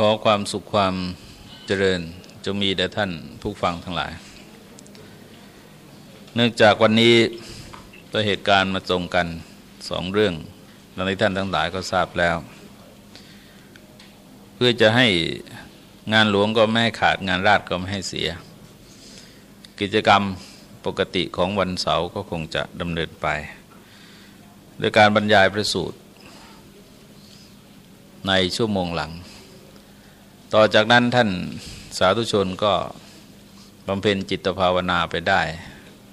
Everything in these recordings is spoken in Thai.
ขอความสุขความเจริญจะมีแด่ท่านผู้ฟังทั้งหลาย เนื่องจากวันนี้ตัวเหตุการณ์มาตรงกันสองเรื่องดังที่ท่านทั้งหลายก็ทราบแล้ว เพื่อจะให้งานหลวงก็ไม่ให้ขาดงานราชก็ไม่ให้เสีย กิจกรรมปกติของวันเสาร์ก็คงจะดำเนินไป โดยการบรรยายประสูตรในชั่วโมงหลัง ต่อจากนั้นท่านสาธุชนก็บำเพ็ญจิตภาวนาไปได้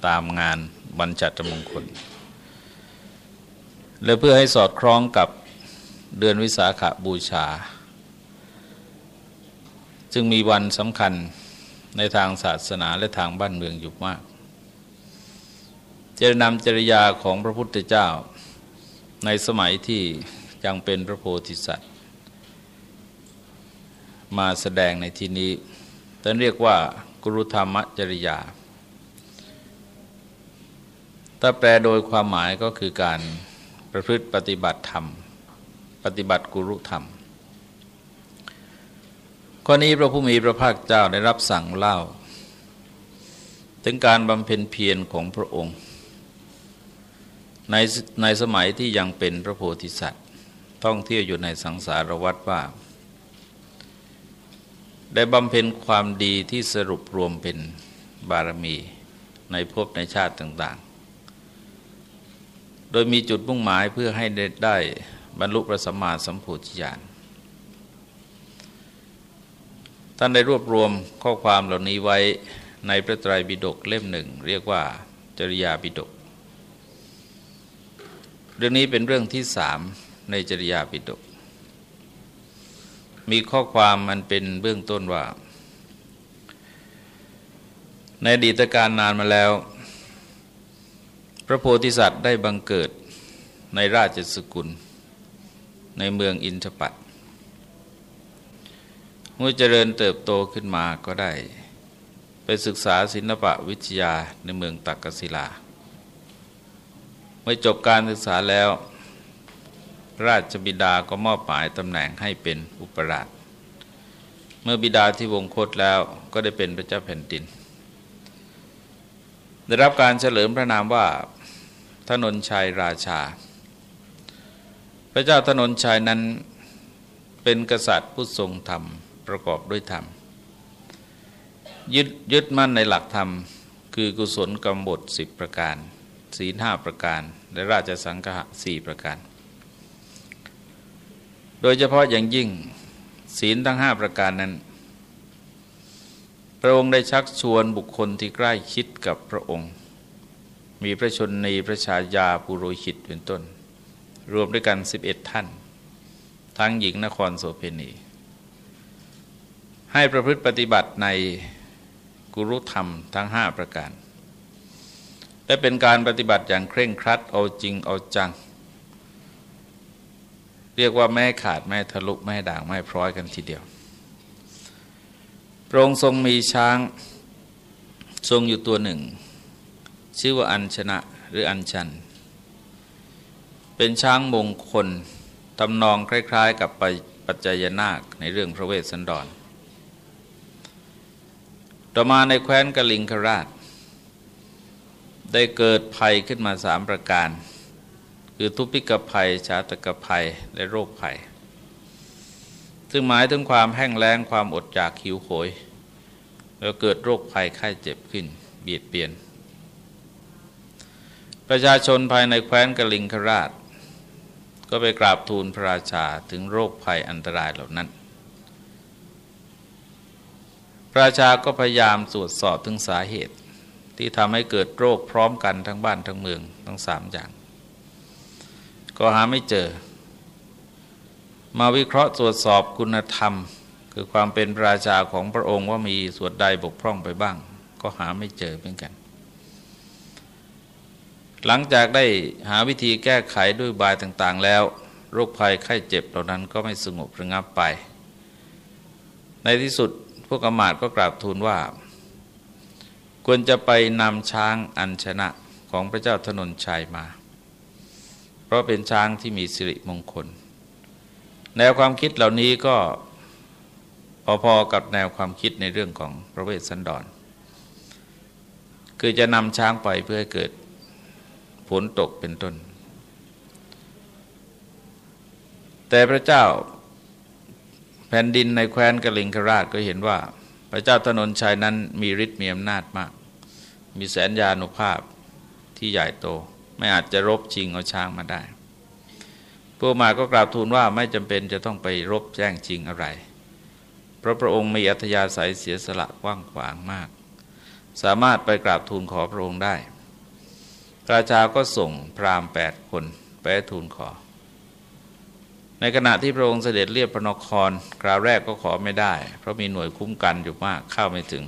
ตามงานบรรจัตมงคล และเพื่อให้สอดคล้องกับเดือนวิสาขาบูชา จึงมีวันสำคัญในทางศาสนาและทางบ้านเมืองอยู่มากจะนำจริยาของพระพุทธเจ้าในสมัยที่ยังเป็นพระโพธิสัตว์ มาแสดงในที่นี้ท่านเรียกว่า กุรุธรรมจริยา ถ้าแปลโดยความหมายก็คือการประพฤติปฏิบัติธรรม ปฏิบัติกุรุธรรมข้อนี้พระผู้มีพระภาคเจ้าได้รับสั่งเล่า ถึงการบำเพ็ญเพียรของพระองค์ ในในสมัยที่ยังเป็นพระโพธิสัตว์ ท่องเที่ยวอยู่ในสังสารวัฏว่า ได้บำเพ็ญความดีที่สรุปรวมเป็นบารมีในภพในชาติต่าง ๆ โดยมีจุดมุ่งหมายเพื่อให้ได้บรรลุพระสัมมาสัมโพธิญาณท่านได้รวบรวมข้อความเหล่านี้ไว้ในพระไตรปิฎกเล่มหนึ่ง เรียกว่าจริยาปิฎกเรื่องนี้เป็นเรื่องที่สามในจริยาปิฎก มีข้อความมันเป็นเบื้องต้นว่า ในอดีตการนานมาแล้ว พระโพธิสัตว์ได้บังเกิดในราชสกุล ในเมืองอินทปัตเมื่อเจริญเติบโตขึ้นมาก็ได้ ไปศึกษาศิลปะวิทยาในเมืองตักกศิลา เมื่อจบการศึกษาแล้ว ราชบิดาก็มอบหมายตำแหน่งให้เป็นอุปราช เมื่อบิดาที่วงคตแล้วก็ได้เป็นพระเจ้าแผ่นดิน ได้รับการเฉลิมพระนามว่าถนนชัยราชา พระเจ้าถนนชัยนั้นเป็นกษัตริย์ผู้ทรงธรรมประกอบด้วยธรรม ยึดยึดมั่นในหลักธรรม คือกุศลกรรมบทสิบประการศีลห้าประการ และราชสังฆะสี่ประการ โดยเฉพาะอย่างยิ่งศีลทั้งห้าประการนั้น พระองค์ได้ชักชวนบุคคลที่ใกล้ชิดกับพระองค์ มีพระชนนีพระชายาปุโรหิตเป็นต้น รวมด้วยกัน 11 ท่าน ทั้งหญิงนครโสเพณี ให้ประพฤติปฏิบัติในกุรุธรรมทั้งห้าประการ และเป็นการปฏิบัติอย่างเคร่งครัดเอาจริงเอาจัง เรียกว่าแม่ขาดแม่ทะลุแม่ด่างแม่พร้อยกันทีเดียว พระองค์ทรงมีช้างทรงอยู่ตัวหนึ่ง ชื่อว่าอัญชนะหรืออัญชัน เป็นช้างมงคลทำนองคล้าย ๆ กับปัจจยนาคในเรื่องพระเวสสันดร ต่อมาในแคว้นกลิงคราช ได้เกิดภัยขึ้นมาสามประการ คือทุพพิกภัย ชาตกภัย และโรคภัย ซึ่งหมายถึงความแห้งแล้งความอดอยากหิวโหย แล้วเกิดโรคภัยไข้เจ็บขึ้น เบียดเบียน ประชาชนภายในแคว้นกลิงคราช ก็ไปกราบทูลพระราชาถึงโรคภัยอันตรายเหล่านั้น พระราชาก็พยายามตรวจสอบถึงสาเหตุที่ทำให้เกิดโรคพร้อมกันทั้งบ้านทั้งเมืองทั้งสามอย่าง ก็หาไม่เจอ มาวิเคราะห์ตรวจสอบคุณธรรม คือความเป็นพระราชาของพระองค์ว่ามีส่วนใดบกพร่องไปบ้าง ก็หาไม่เจอเหมือนกัน หลังจากได้หาวิธีแก้ไขด้วยบายต่างๆ แล้ว โรคภัยไข้เจ็บเหล่านั้นก็ไม่สงบระงับไป ในที่สุดวกอมาตก็กราบทูลว่า ควรจะไปนำช้างอัญชนะของพระเจ้าถนนชัยมา ราะเป็นช้างที่มีสิริมงคล แนวความคิดเหล่านี้ก็พอๆกับแนวความคิดในเรื่องของพระเวสสันดร คือจะนำช้างไปเพื่อให้เกิดฝนตกเป็นต้น แต่พระเจ้าแผ่นดินในแคว้นกลิงคราชก็เห็นว่า พระเจ้าถนนชัยนั้นมีฤทธิ์มีอำนาจมาก มีแสนยานุภาพที่ใหญ่โต ไม่อาจจะรบชิงเอาช้างมาได้ พวกมาก็กราบทูลว่าไม่จำเป็นจะต้องไปรบแจ้งจริงอะไร เพราะพระองค์มีอัธยาศัยเสียสละกว้างขวางมาก สามารถไปกราบทูลขอพระองค์ได้ราชาก็ส่งพราหมณ์แปดคนไปทูลขอ ในขณะที่พระองค์เสด็จเรียบพระนคร คราวแรกก็ขอไม่ได้ เพราะมีหน่วยคุ้มกันอยู่มากเข้าไม่ถึง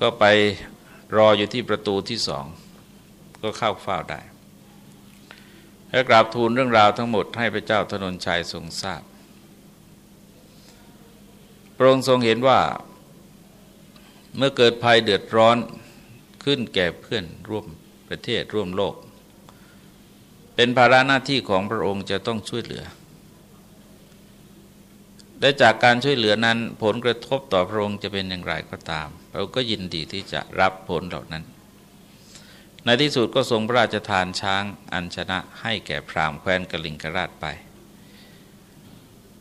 ก็ไปรออยู่ที่ประตูที่สอง ก็เข้าเฝ้าได้และกราบทูลเรื่องราวทั้งหมดให้พระเจ้าธนนชัยทรงทราบพระองค์ทรงเห็นว่าเมื่อเกิดภัยเดือดร้อนขึ้นแก่เพื่อนร่วมประเทศร่วมโลก เป็นภาระหน้าที่ของพระองค์จะต้องช่วยเหลือ และจากการช่วยเหลือนั้นผลกระทบต่อพระองค์จะเป็นอย่างไรก็ตามเราก็ยินดีที่จะรับผลเหล่านั้น ในที่สุดก็ทรงพระราชทานช้างอัญชนะให้แก่พราหมณ์แคว้นกลิงกราชไป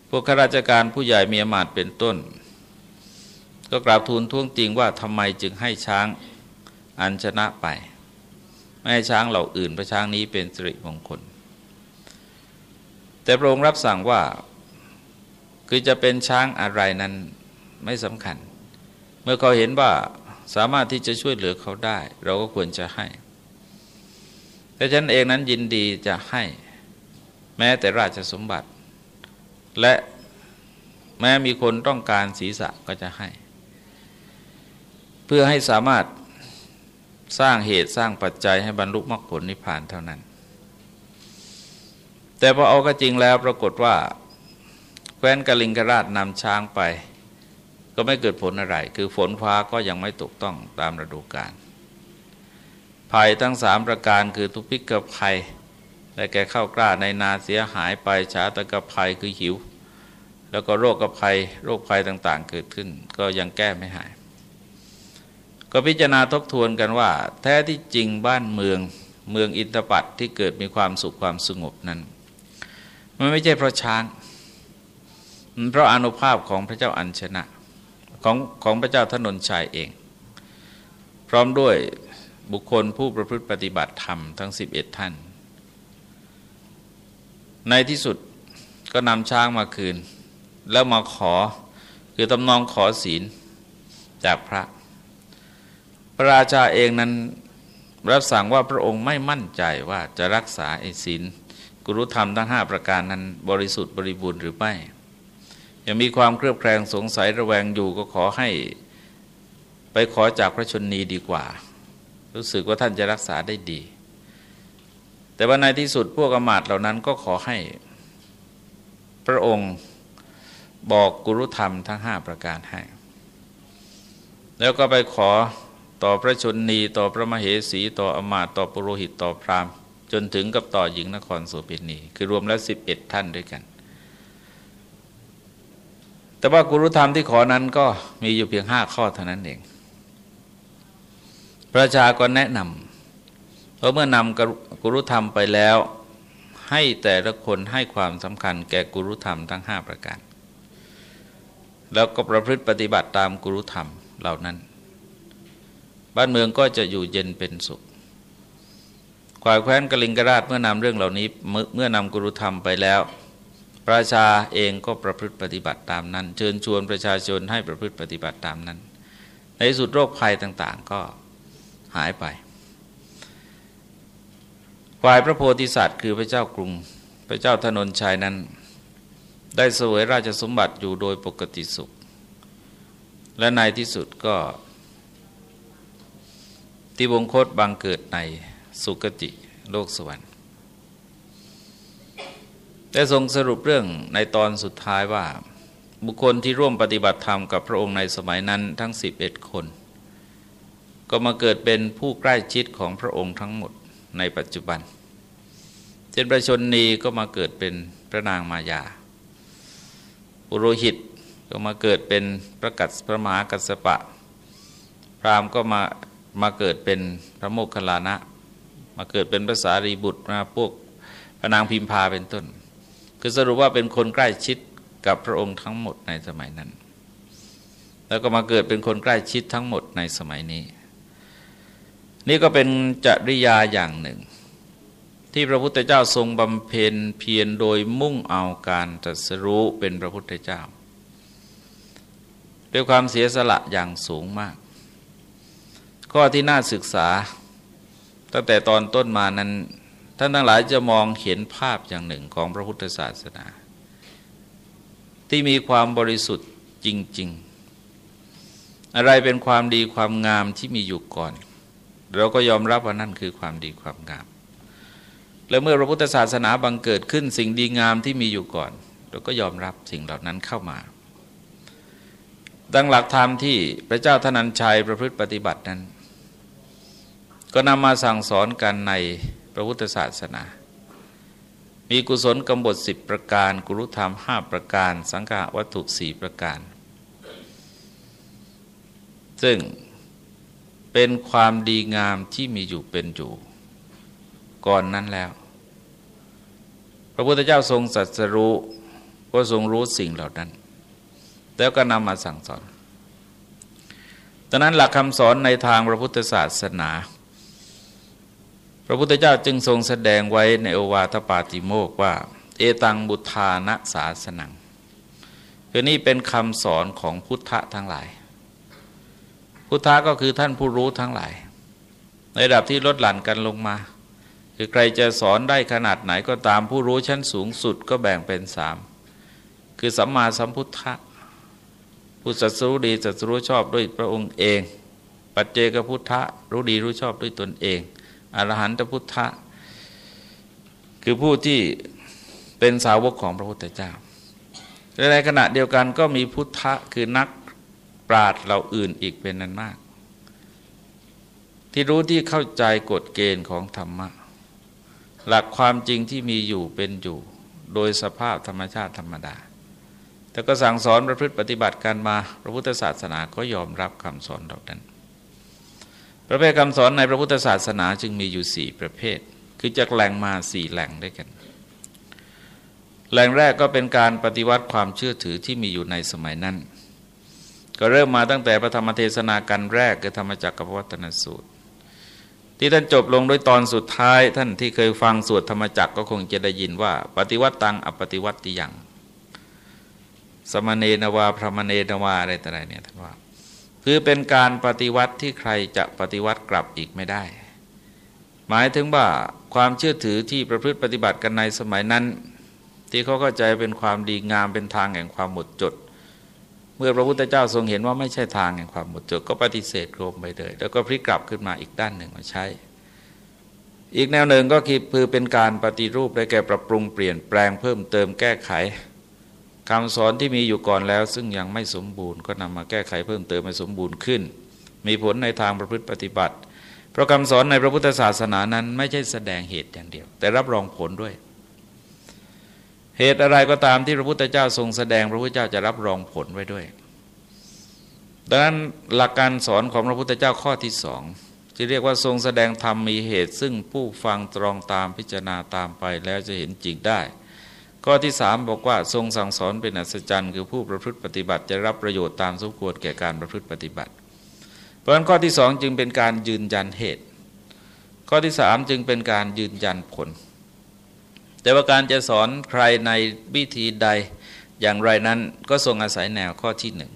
พวกข้าราชการผู้ใหญ่มีอมาตเป็นต้น ก็กราบทูลท้วงติงว่าทำไมจึงให้ช้างอันชนะไป ไม่ให้ช้างเหล่าอื่นพระช้างนี้เป็นสิริมงคล แต่พระองค์รับสั่งว่าคือจะเป็นช้างอะไรนั้นไม่สำคัญ เมื่อเขาเห็นว่าสามารถที่จะช่วยเหลือเขาได้ เราก็ควรจะให้ แต่ฉันเองนั้นยินดีจะให้แม้แต่ราชสมบัติ และแม้มีคนต้องการศีรษะก็จะให้ เพื่อให้สามารถสร้างเหตุสร้างปัจจัยให้บรรลุมรรคผลนิพพานเท่านั้น แต่พอเอาก็จริงแล้วปรากฏว่าแคว้นกลิงกราชนำช้างไป ก็ไม่เกิดผลอะไร คือฝนฟ้าก็ยังไม่ตกต้องตามฤดูกาล ภัยทั้งสามประการคือทุพพิกภัย และแก่เข้ากล้าในนาเสียหายไปชาตกภัยคือหิว แล้วก็โรคกภัย โรคภัยต่างๆ เกิดขึ้น ก็ยังแก้ไม่หาย ก็พิจารณาทบทวนกันว่า แท้ที่จริงบ้านเมืองเมืองอินทปัตที่เกิดมีความสุขความสงบนั้น มันไม่ใช่เพราะช้างมันเพราะอนุภาพของพระเจ้าอัญชนะของของพระเจ้าทนนชัยเอง พร้อมด้วย บุคคลผู้ประพฤติปฏิบัติธรรมทั้ง 11 ท่าน ในที่สุดก็นำช้างมาคืน แล้วมาขอคือตำนองขอศีลจากพระ พระราชาเองนั้นรับสั่งว่าพระองค์ไม่มั่นใจว่าจะรักษาไอ้ศีลกุรุธรรมทั้งห้าประการนั้นบริสุทธิ์บริบูรณ์หรือไม่ยังมีความเครือบแคลงสงสัยระแวงอยู่ก็ขอให้ไปขอจากพระชนนีดีกว่า รู้สึกว่าท่านจะรักษาได้ดี แต่ว่าในที่สุดพวกอมาตเหล่านั้นก็ขอให้พระองค์บอกกุรุธรรมทั้งห้าประการให้ แล้วก็ไปขอต่อพระชนนีต่อพระมเหสีต่ออมาตต่อปุโรหิตต่อพราหมณ์ จนถึงกับต่อหญิงนครโสเภณีคือรวมแล้วสิบเอ็ดท่านด้วยกัน แต่ว่ากุรุธรรมที่ขอนั้นก็มีอยู่เพียงห้าข้อเท่านั้นเอง พระชาก็แนะนำเพราะเมื่อนำกุรุธรรมไปแล้ว ให้แต่ละคนให้ความสำคัญแก่กุรุธรรมทั้งห้าประการ แล้วก็ประพฤติปฏิบัติตามกุรุธรรมเหล่านั้น บ้านเมืองก็จะอยู่เย็นเป็นสุขขวายแคว้นกลิงกราชเมื่อนำเรื่องเหล่านี้เมื่อนำกุรุธรรมไปแล้ว ประชาเองก็ประพฤติปฏิบัติตามนั้น เชิญชวนประชาชนให้ประพฤติปฏิบัติตามนั้น ในสุดโรคภัยต่าง ๆ ก็ หายไป ฝ่ายพระโพธิสัตว์คือพระเจ้ากรุง พระเจ้าถนนชัยนั้น ได้เสวยราชสมบัติอยู่โดยปกติสุข และในที่สุดก็ที่วงคตบังเกิดในสุกติโลกสวรรค์ได้ทรงสรุปเรื่องในตอนสุดท้ายว่า บุคคลที่ร่วมปฏิบัติธรรมกับพระองค์ในสมัยนั้นทั้ง 11 คน ก็มาเกิดเป็นผู้ใกล้ชิดของพระองค์ทั้งหมดในปัจจุบัน เช่นประชนนีก็มาเกิดเป็นพระนางมายา ปุโรหิตก็มาเกิดเป็นพระกัสพระมหากัสปะ พราหมณ์ก็มามาเกิดเป็นพระโมคคัลลานะ มาเกิดเป็นภาษารีบุตรมาพวกพระนางพิมพาเป็นต้น คือสรุปว่าเป็นคนใกล้ชิดกับพระองค์ทั้งหมดในสมัยนั้น แล้วก็มาเกิดเป็นคนใกล้ชิดทั้งหมดในสมัยนี้ นี่ก็เป็นจริยาอย่างหนึ่ง ที่พระพุทธเจ้าทรงบำเพ็ญเพียรโดยมุ่งเอาการตรัสรู้เป็นพระพุทธเจ้า ด้วยความเสียสละอย่างสูงมาก ข้อที่น่าศึกษา ตั้งแต่ตอนต้นมานั้น ท่านทั้งหลายจะมองเห็นภาพอย่างหนึ่งของพระพุทธศาสนา ที่มีความบริสุทธิ์จริง ๆ อะไรเป็นความดีความงามที่มีอยู่ก่อน เราก็ยอมรับว่านั่นคือความดีความงาม แล้วเมื่อพระพุทธศาสนาบังเกิดขึ้นสิ่งดีงามที่มีอยู่ก่อน เราก็ยอมรับสิ่งเหล่านั้นเข้ามา ดังหลักธรรมที่พระเจ้าธนัญชัยประพฤติปฏิบัตินั้น ก็นำมาสั่งสอนกันในพระพุทธศาสนา มีกุศลกำบทสิบประการ กุรุธรรมห้าประการ สังฆวัตถุสี่ประการ ซึ่ง เป็นความดีงามที่มีอยู่เป็นอยู่ ก่อนนั้นแล้ว พระพุทธเจ้าทรงสัจรู้ก็ทรงรู้สิ่งเหล่านั้น แล้วก็นำมาสั่งสอนตอนนั้นหลักคำสอนในทางพระพุทธศาสนา พระพุทธเจ้าจึงทรงแสดงไว้ในโอวาทปาติโมกว่า เอตังบุทานะศาสนังคือนี่เป็นคำสอนของพุทธะทั้งหลาย พุทธะก็คือท่านผู้รู้ทั้งหลาย ในระดับที่ลดหลั่นกันลงมา คือใครจะสอนได้ขนาดไหนก็ตามผู้รู้ชั้นสูงสุดก็แบ่งเป็นสามคือสัมมาสัมพุทธะผู้สัตรู้ดีสัตรู้ชอบด้วยพระองค์เอง ปัจเจกพุทธะรู้ดีรู้ชอบด้วยตนเองอรหันตพุทธะคือผู้ที่เป็นสาวกของพระพุทธเจ้าในขณะเดียวกันก็มีพุทธะคือนัก ปราดเราอื่นอีกเป็นนั้นมาก ที่รู้ที่เข้าใจกฎเกณฑ์ของธรรมะ หลักความจริงที่มีอยู่เป็นอยู่ โดยสภาพธรรมชาติธรรมดา แต่ก็สั่งสอนประพฤติปฏิบัติการมา พระพุทธศาสนาก็ยอมรับคำสอนเหล่านั้น ประเภทคำสอนในพระพุทธศาสนาจึงมีอยู่สี่ประเภท คือจากแหล่งมาสี่แหล่งด้วยกันแหล่งแรกก็เป็นการปฏิวัติความเชื่อถือที่มีอยู่ในสมัยนั้น ก็เริ่มมาตั้งแต่พระธรรมเทศนาการแรกคือธรรมจักรกับวัตนสูตร ที่ท่านจบลงด้วยตอนสุดท้าย ท่านที่เคยฟังสวดธรรมจักรก็คงจะได้ยินว่า ปฏิวัติตังอปฏิวัติยังสมณเณนวาพระมเณนวาอะไรต่ออะไรเนี่ยท่านว่าคือเป็นการปฏิวัติที่ใครจะปฏิวัติกลับอีกไม่ได้ หมายถึงว่าความเชื่อถือที่ประพฤติปฏิบัติกันในสมัยนั้น ที่เขาเข้าใจเป็นความดีงามเป็นทางแห่งความหมดจด เมื่อพระพุทธเจ้าทรงเห็นว่าไม่ใช่ทางแห่งความหมดจดก็ปฏิเสธโกมไปเลยแล้วก็พลิกกลับขึ้นมาอีกด้านหนึ่งมาใช้ อีกแนวหนึ่งก็คือเป็นการปฏิรูปได้แก่ปรับปรุงเปลี่ยนแปลงเพิ่มเติมแก้ไขคำสอนที่มีอยู่ก่อนแล้ว ซึ่งยังไม่สมบูรณ์ก็นำมาแก้ไขเพิ่มเติมให้สมบูรณ์ขึ้น มีผลในทางประพฤติปฏิบัติ เพราะคำสอนในพระพุทธศาสนานั้น ไม่ใช่แสดงเหตุอย่างเดียว แต่รับรองผลด้วย เหตุอะไรก็ตามที่พระพุทธเจ้าทรงแสดงพระพุทธเจ้าจะรับรองผลไว้ด้วยดังนั้นหลักการสอนของพระพุทธเจ้าข้อที่สองที่เรียกว่าทรงแสดงธรรมมีเหตุ ซึ่งผู้ฟังตรองตามพิจารณาตามไปแล้วจะเห็นจริงได้ ข้อที่สามบอกว่าทรงสั่งสอนเป็นอัศจรรย์ คือผู้ประพฤติปฏิบัติจะรับประโยชน์ตามสมควรแก่การประพฤติปฏิบัติ เพราะฉะนั้นข้อที่สองจึงเป็นการยืนยันเหตุ ข้อที่สามจึงเป็นการยืนยันผล แต่ว่าการจะสอนใครในวิธีใดอย่างไรนั้นก็ทรงอาศัยแนวข้อที่หนึ่ง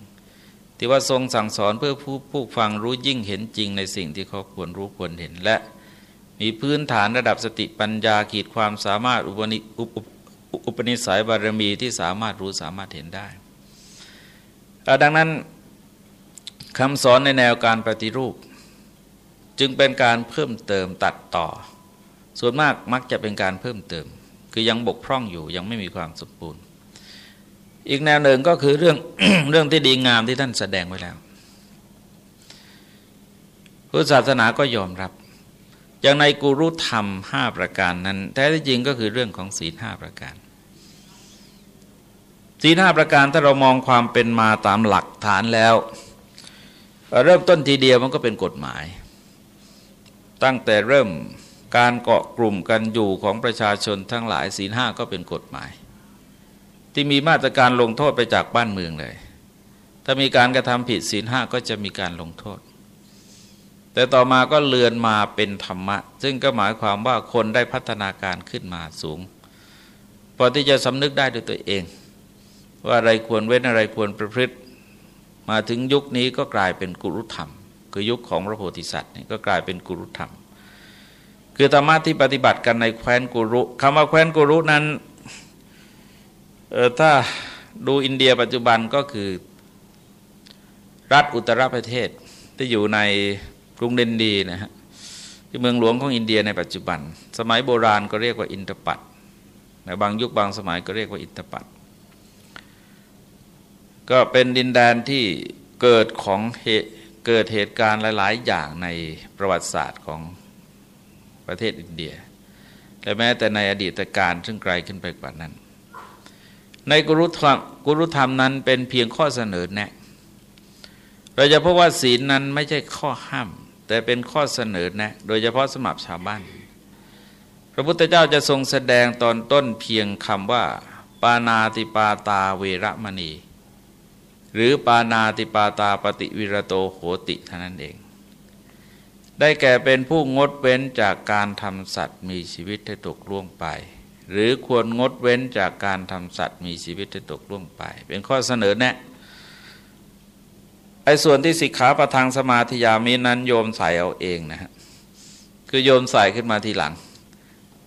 ที่ว่าทรงสั่งสอนเพื่อผู้ผู้ฟังรู้ยิ่งเห็นจริงในสิ่งที่เขาควรรู้ควรเห็นและ มีพื้นฐานระดับสติปัญญาขีดความสามารถอุปนิอุปอุปนิสัยบารมีที่สามารถรู้สามารถเห็นได้ ดังนั้นคำสอนในแนวการปฏิรูป จึงเป็นการเพิ่มเติมตัดต่อ ส่วนมากมักจะเป็นการเพิ่มเติม คือยังบกพร่องอยู่ยังไม่มีความสมบูรณ์ อีกแนวหนึ่งก็คือเรื่องเรื่องที่ดีงามที่ท่านแสดงไว้แล้วพุทธศาสนาก็ยอมรับ อย่างในกุรุธรรมห้าประการนั้น แท้ที่จริงก็คือเรื่องของศีลห้าประการสีห้าประการถ้าเรามองความเป็นมาตามหลักฐานแล้ว เริ่มต้นทีเดียวมันก็เป็นกฎหมาย ตั้งแต่เริ่ม การเกาะกลุ่มกันอยู่ของประชาชนทั้งหลายสีลห้าก็เป็นกฎหมาย ที่มีมาตรการลงโทษไปจากบ้านเมืองเลย ถ้ามีการกระทำผิดศีลห้าก็จะมีการลงโทษ แต่ต่อมาก็เลือนมาเป็นธรรมะ ซึ่งก็หมายความว่าคนได้พัฒนาการขึ้นมาสูงพอที่จะสำนึกได้ด้วยตัวเอง ว่าอะไรควรเว้นอะไรควรประพฤติ มาถึงยุคนี้ก็กลายเป็นกุรุธรรม คือยุคของพระโพธิสัตว์นี่ก็กลายเป็นกุรุธรรม คือธรรมะที่ปฏิบัติกันในแคว้นกุรุคำว่าแคว้นกุรุนั้นถ้าดูอินเดียปัจจุบันก็คือรัฐอุตรประเทศที่อยู่ในกรุงเดนดีนะฮะที่เมืองหลวงของอินเดียในปัจจุบัน สมัยโบราณก็เรียกว่าอินทปัตในบางยุคบางสมัยก็เรียกว่าอินทปัตก็เป็นดินแดนที่เกิดของเหตุเกิดเหตุการณ์หลาย ๆ อย่างในประวัติศาสตร์ของ ประเทศอินเดีย และแม้แต่ในอดีตการซึ่งไกลขึ้นไปกว่านั้น ในกุรุธรรมกุรุธรรมนั้นเป็นเพียงข้อเสนอแนะเราจะพบว่าศีลนั้นไม่ใช่ข้อห้าม แต่เป็นข้อเสนอแนะโดยเฉพาะสมับชาวบ้าน พระพุทธเจ้าจะทรงแสดงตอนต้นเพียงคำว่า ปานาติปาตาเวรมณี หรือปานาติปาตาปฏิวิรโตโหติเท่านั้นเอง ได้แก่เป็นผู้งดเว้นจากการทำสัตว์มีชีวิตให้ตกล่วงไป หรือควรงดเว้นจากการทำสัตว์มีชีวิตให้ตกล่วงไป เป็นข้อเสนอแนะไอ้ส่วนที่สิกขาประทางสมาธิยามีนั้นโยมใส่เอาเองนะฮะคือโยมใส่ขึ้นมาทีหลัง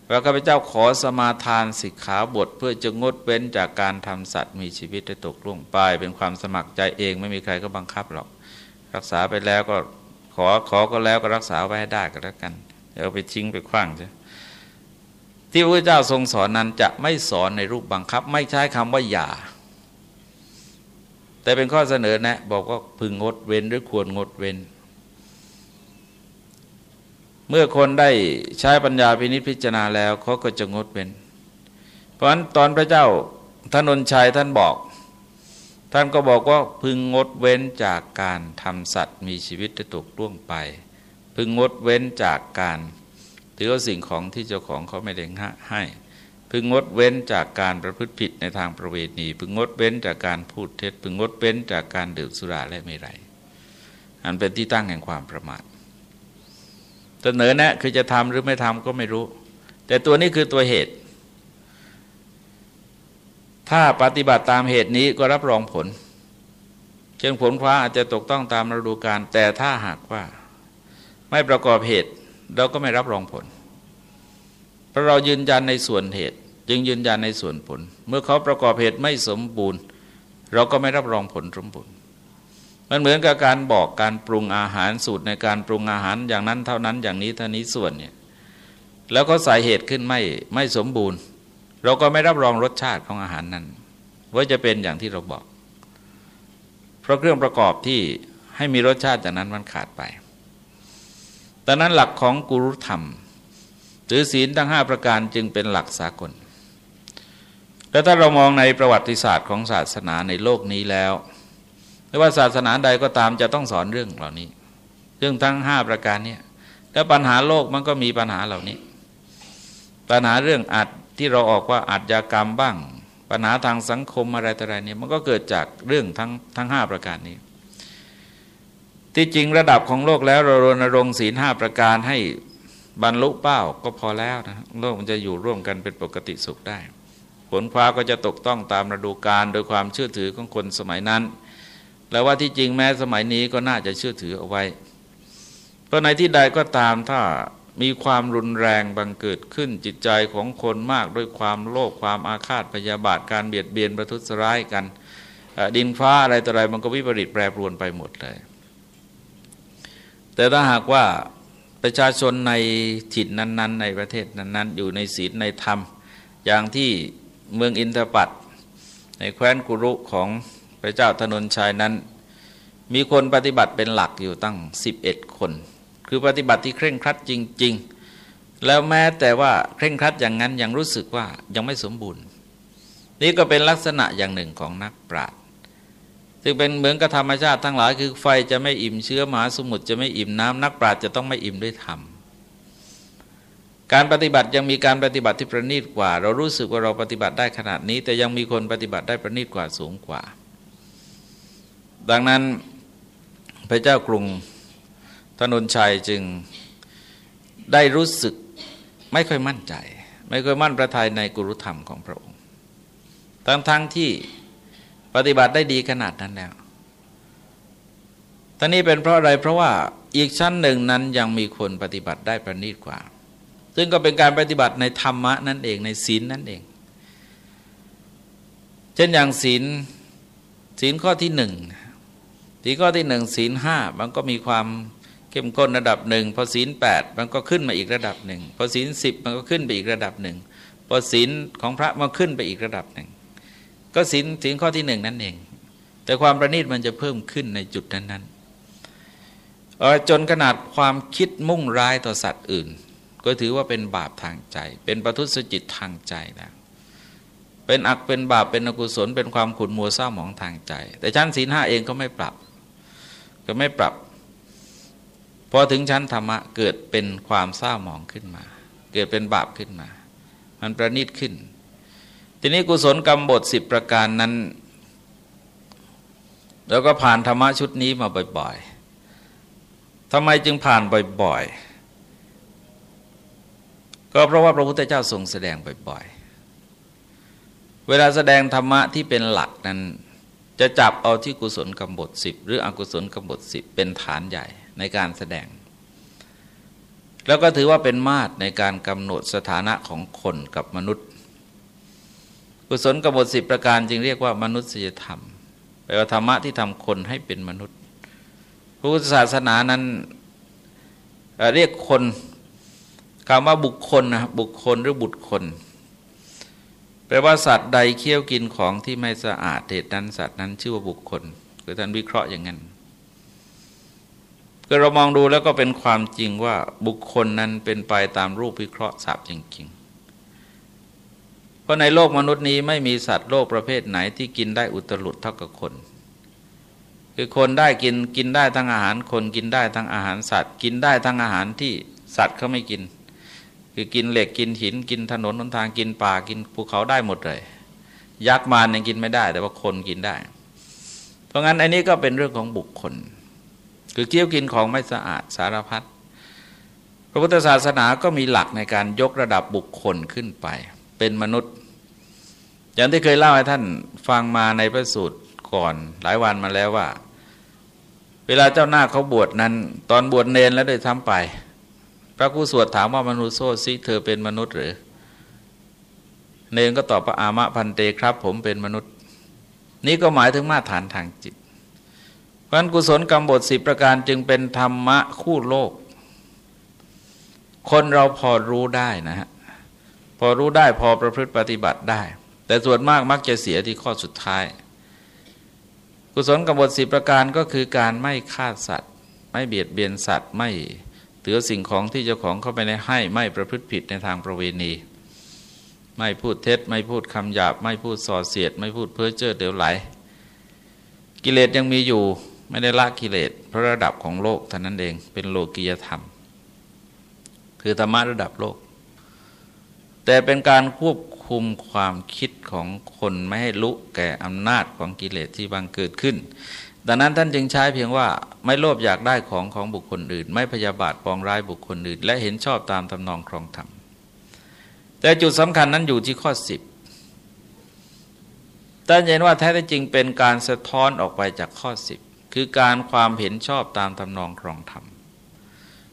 แล้วข้าพเจ้าขอสมาทานสิกขาบท เพื่อจะงดเว้นจากการทำสัตว์มีชีวิตได้ตกล่วงไป เป็นความสมัครใจเองไม่มีใครก็บังคับหรอก รักษาไปแล้วก็ ขอขอก็แล้วก็รักษาไว้ให้ได้ก็แล้วกันเดี๋ยวไปทิ้งไปคว้างใช่ที่พระเจ้าทรงสอนนั้นจะไม่สอนในรูปบังคับ ไม่ใช้คำว่าอย่า แต่เป็นข้อเสนอแนะ บอกว่าพึงงดเว้นหรือควรงดเว้น เมื่อคนได้ใช้ปัญญาพินิจพิจารณาแล้วเขาก็จะงดเว้น เพราะฉะนั้นตอนพระเจ้าท่านนนชัยท่านบอก ท่านก็บอกว่าพึงงดเว้นจากการทำสัตว์มีชีวิตจะตกล่วงไป พึงงดเว้นจากการถือเอาสิ่งของที่เจ้าของเขาไม่ได้ให้ พึงงดเว้นจากการประพฤติผิดในทางประเวณีพึงงดเว้นจากการพูดเท็จ พึงงดเว้นจากการดื่มสุราและไม่ไร อันเป็นที่ตั้งแห่งความประมาทเสนอแนะคือจะทำหรือไม่ทำก็ไม่รู้ แต่ตัวนี้คือตัวเหตุ ถ้าปฏิบัติตามเหตุนี้ก็รับรองผล เชิงผลคว้าอาจจะตกต้องตามฤดูกาลแต่ถ้าหากว่าไม่ประกอบเหตุเราก็ไม่รับรองผล เพราะเรายืนยันในส่วนเหตุ จึงยืนยันในส่วนผล เมื่อเขาประกอบเหตุไม่สมบูรณ์ เราก็ไม่รับรองผลสมบูรณ์มันเหมือนกับการบอกการปรุงอาหารสูตรในการปรุงอาหารอย่างนั้นเท่านั้นอย่างนี้เท่านี้ส่วนเนี่ยแล้วก็ใส่เหตุขึ้นไม่ไม่สมบูรณ์ เราก็ไม่รับรองรสชาติของอาหารนั้น ว่าจะเป็นอย่างที่เราบอก เพราะเครื่องประกอบที่ให้มีรสชาติจากนั้นมันขาดไปดังนั้นหลักของกุรุธรรมถือศีลทั้งห้าประการจึงเป็นหลักสากล และถ้าเรามองในประวัติศาสตร์ของศาสนาในโลกนี้แล้วไม่ว่าศาสนาใดก็ตามจะต้องสอนเรื่องเหล่านี้ เรื่องทั้งห้าประการนี้แล้วปัญหาโลกมันก็มีปัญหาเหล่านี้ ปัญหาเรื่องอัด ที่เราออกว่าอัดยากรรมบ้าง ปัญหาทางสังคมอะไรต่ออะไรเนี่ยมันก็เกิดจากเรื่องทั้งทั้งห้าประการนี้ ที่จริงระดับของโลกแล้วเรารณรงค์ศีลห้าประการให้บรรลุเป้าก็พอแล้วนะโลกมันจะอยู่ร่วมกันเป็นปกติสุขได้ ผลคว้าก็จะตกต้องตามฤดูกาลโดยความเชื่อถือของคนสมัยนั้น แล้วว่าที่จริงแม้สมัยนี้ก็น่าจะเชื่อถือเอาไว้เพราะในที่ใดก็ตามถ้า มีความรุนแรงบังเกิดขึ้นจิตใจของคนมากด้วยความโลภความอาฆาตพยาบาทการเบียดเบียนประทุษร้ายกัน ดินฟ้าอะไรต่ออะไรมันก็วิปริตแปรปรวนไปหมดเลย แต่ถ้าหากว่าประชาชนในถิ่นนั้น ๆ ในประเทศนั้น ๆ อยู่ในศีลในธรรม อย่างที่เมืองอินทปัตในแคว้นกุรุของพระเจ้าธนนชัยนั้น มีคนปฏิบัติเป็นหลักอยู่ตั้ง 11 คน คือปฏิบัติที่เคร่งครัดจริง ๆ แล้วแม้แต่ว่าเคร่งครัดอย่างนั้นยังรู้สึกว่ายังไม่สมบูรณ์ นี่ก็เป็นลักษณะอย่างหนึ่งของนักปราชญ์ซึ่งเป็นเหมือนกับธรรมชาติทั้งหลาย คือไฟจะไม่อิ่มเชื้อหมาสมุทรจะไม่อิ่มน้ำนักปราชญ์จะต้องไม่อิ่มด้วยธรรมการปฏิบัติยังมีการปฏิบัติที่ประณีตกว่า เรารู้สึกว่าเราปฏิบัติได้ขนาดนี้ แต่ยังมีคนปฏิบัติได้ประณีตกว่าสูงกว่า ดังนั้นพระเจ้ากรุง นนชัยจึงได้รู้สึกไม่ค่อยมั่นใจ ไม่ค่อยมั่นประทัยในกุรุธรรมของพระองค์ ทั้งๆทที่ปฏิบัติได้ดีขนาดนั้นแล้วท่านี้เป็นเพราะอะไรเพราะว่าอีกชั้นหนึ่งนั้นยังมีคนปฏิบัติได้ประณีตกว่า ซึ่งก็เป็นการปฏิบัติในธรรมะนั่นเองในศีลนั่นเอง เช่นอย่างศีลศีลข้อที่หนึ่งศีลข้อที่หนึ่งศีลห้ามันก็มีความ เข้มข้นระดับหนึ่งพอศีลแปดมันก็ขึ้นมาอีกระดับหนึ่งพอศีลสิบมันก็ขึ้นไปอีกระดับหนึ่งพอศีลของพระมันขึ้นไปอีกระดับหนึ่งก็ศีลศีลข้อที่หนึ่งนั่นเอง แต่ความประณีตมันจะเพิ่มขึ้นในจุดนั้นๆจนขนาดความคิดมุ่งร้ายต่อสัตว์อื่น ก็ถือว่าเป็นบาปทางใจ เป็นประทุษจิตทางใจแล้วเป็นอักเป็นบาปเป็นอกุศลเป็นความขุนมัวเศร้าหมองทางใจ แต่ชั้นศีลห้าเองก็ไม่ปรับ ก็ไม่ปรับ พอถึงชั้นธรรมะเกิดเป็นความเศร้าหมองขึ้นมา เกิดเป็นบาปขึ้นมา มันประณีตขึ้น ทีนี้กุศลกรรมบทสิบประการนั้น แล้วก็ผ่านธรรมะชุดนี้มาบ่อยๆทำไมจึงผ่านบ่อยๆ ก็เพราะว่าพระพุทธเจ้าทรงแสดงบ่อยๆ เวลาแสดงธรรมะที่เป็นหลักนั้น จะจับเอาที่กุศลกรรมบทสิบหรืออกุศลกรรมบทสิบเป็นฐานใหญ่ ในการแสดง แล้วก็ถือว่าเป็นมาตรในการกำหนดสถานะของคนกับมนุษย์ กุศลกบฏสิบประการจึงเรียกว่ามนุษยธรรมแปลว่าธรรมะที่ทำคนให้เป็นมนุษย์พุทธศาสนานั้นเรียกคนคำว่าบุคคลนะบุคคลหรือบุตรคนแปลว่าสัตว์ใดเคี้ยวกินของที่ไม่สะอาดเหตุนั้นสัตว์นั้นชื่อว่าบุคคลคือท่านวิเคราะห์อย่างนั้น ก็เรามองดูแล้วก็เป็นความจริงว่าบุคคลนั้นเป็นไปตามรูปวิเคราะห์สับจริงๆ เพราะในโลกมนุษย์นี้ไม่มีสัตว์โลกประเภทไหนที่กินได้อุตรุดเท่ากับคน คือคนได้กินกินได้ทั้งอาหารคนกินได้ทั้งอาหารสัตว์ กินได้ทั้งอาหารที่สัตว์เขาไม่กิน คือกินเหล็กกินหิน กินถนนหนทางกินป่ากินภูเขาได้หมดเลย ยักษ์มารยังกินไม่ได้ แต่ว่าคนกินได้ เพราะงั้นอันนี้ก็เป็นเรื่องของบุคคล คือเคี้ยวกินของไม่สะอาดสารพัดพระพุทธศาสนาก็มีหลักในการยกระดับบุคคลขึ้นไป เป็นมนุษย์ อย่างที่เคยเล่าให้ท่านฟังมาในพระสูตรก่อนหลายวันมาแล้วว่า เวลาเจ้าหน้าเขาบวชนั้น ตอนบวชเนนแล้วได้ทำไป พระผู้สวดถามว่ามนุษย์โซซิเธอเป็นมนุษย์หรือ เนนก็ตอบพระอามะพันเตครับ ผมเป็นมนุษย์ นี่ก็หมายถึงมาตรฐานทางจิต ราะกุศลกรรมบทสิบประการจึงเป็นธรรมะคู่โลก คนเราพอรู้ได้นะฮะ พอรู้ได้พอประพฤติปฏิบัติได้ แต่ส่วนมากมักจะเสียที่ข้อสุดท้าย กุศลกรรมบทสิบประการก็คือการไม่ฆ่าสัตว์ ไม่เบียดเบียนสัตว์ไม่ถือสิ่งของที่เจ้าของเข้าไปในให้ไม่ประพฤติผิดในทางประเวณี ไม่พูดเท็จ ไม่พูดคำหยาบ ไม่พูดส่อเสียด ไม่พูดเพ้อเจ้อเดี๋ยวไหล กิเลสยังมีอยู่ ไม่ได้ละกิเลสเพราะระดับของโลกเท่านั้นเองเป็นโลกียธรรม คือธรรมะระดับโลก แต่เป็นการควบคุมความคิดของคนไม่ให้ลุแก่อำนาจของกิเลสที่บังเกิดขึ้น ดังนั้นท่านจึงใช้เพียงว่าไม่โลภอยากได้ของของบุคคลอื่น ไม่พยาบาทปองร้ายบุคคลอื่น และเห็นชอบตามทำนองครองธรรมแต่จุดสำคัญนั้นอยู่ที่ข้อสิบท่านเห็นว่าแท้จริงเป็นการสะท้อนออกไปจากข้อสิบ คือการความเห็นชอบตามทำนองครองธรรม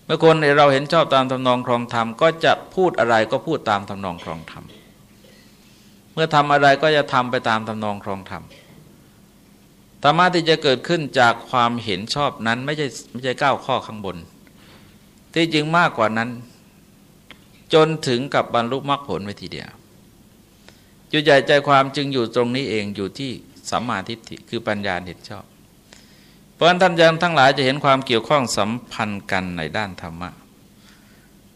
เมื่อคนเราเห็นชอบตามทำนองครองธรรมก็จะพูดอะไรก็พูดตามทำนองครองธรรมเมื่อทำอะไรก็จะทำไปตามทำนองครองธรรมธรรมะที่จะเกิดขึ้นจากความเห็นชอบนั้นไม่ใช่ไม่ใช่ก้าวข้อข้างบน ที่จริงมากกว่านั้น จนถึงกับบรรลุมรรคผลไว้ทีเดียวจุดใหญ่ใจความจึงอยู่ตรงนี้เองอยู่ที่สัมมาทิฏฐิคือปัญญาเห็นชอบ เพราะฉะนั้นท่านยังทั้งหลายจะเห็นความเกี่ยวข้องสัมพันธ์กันในด้านธรรมะ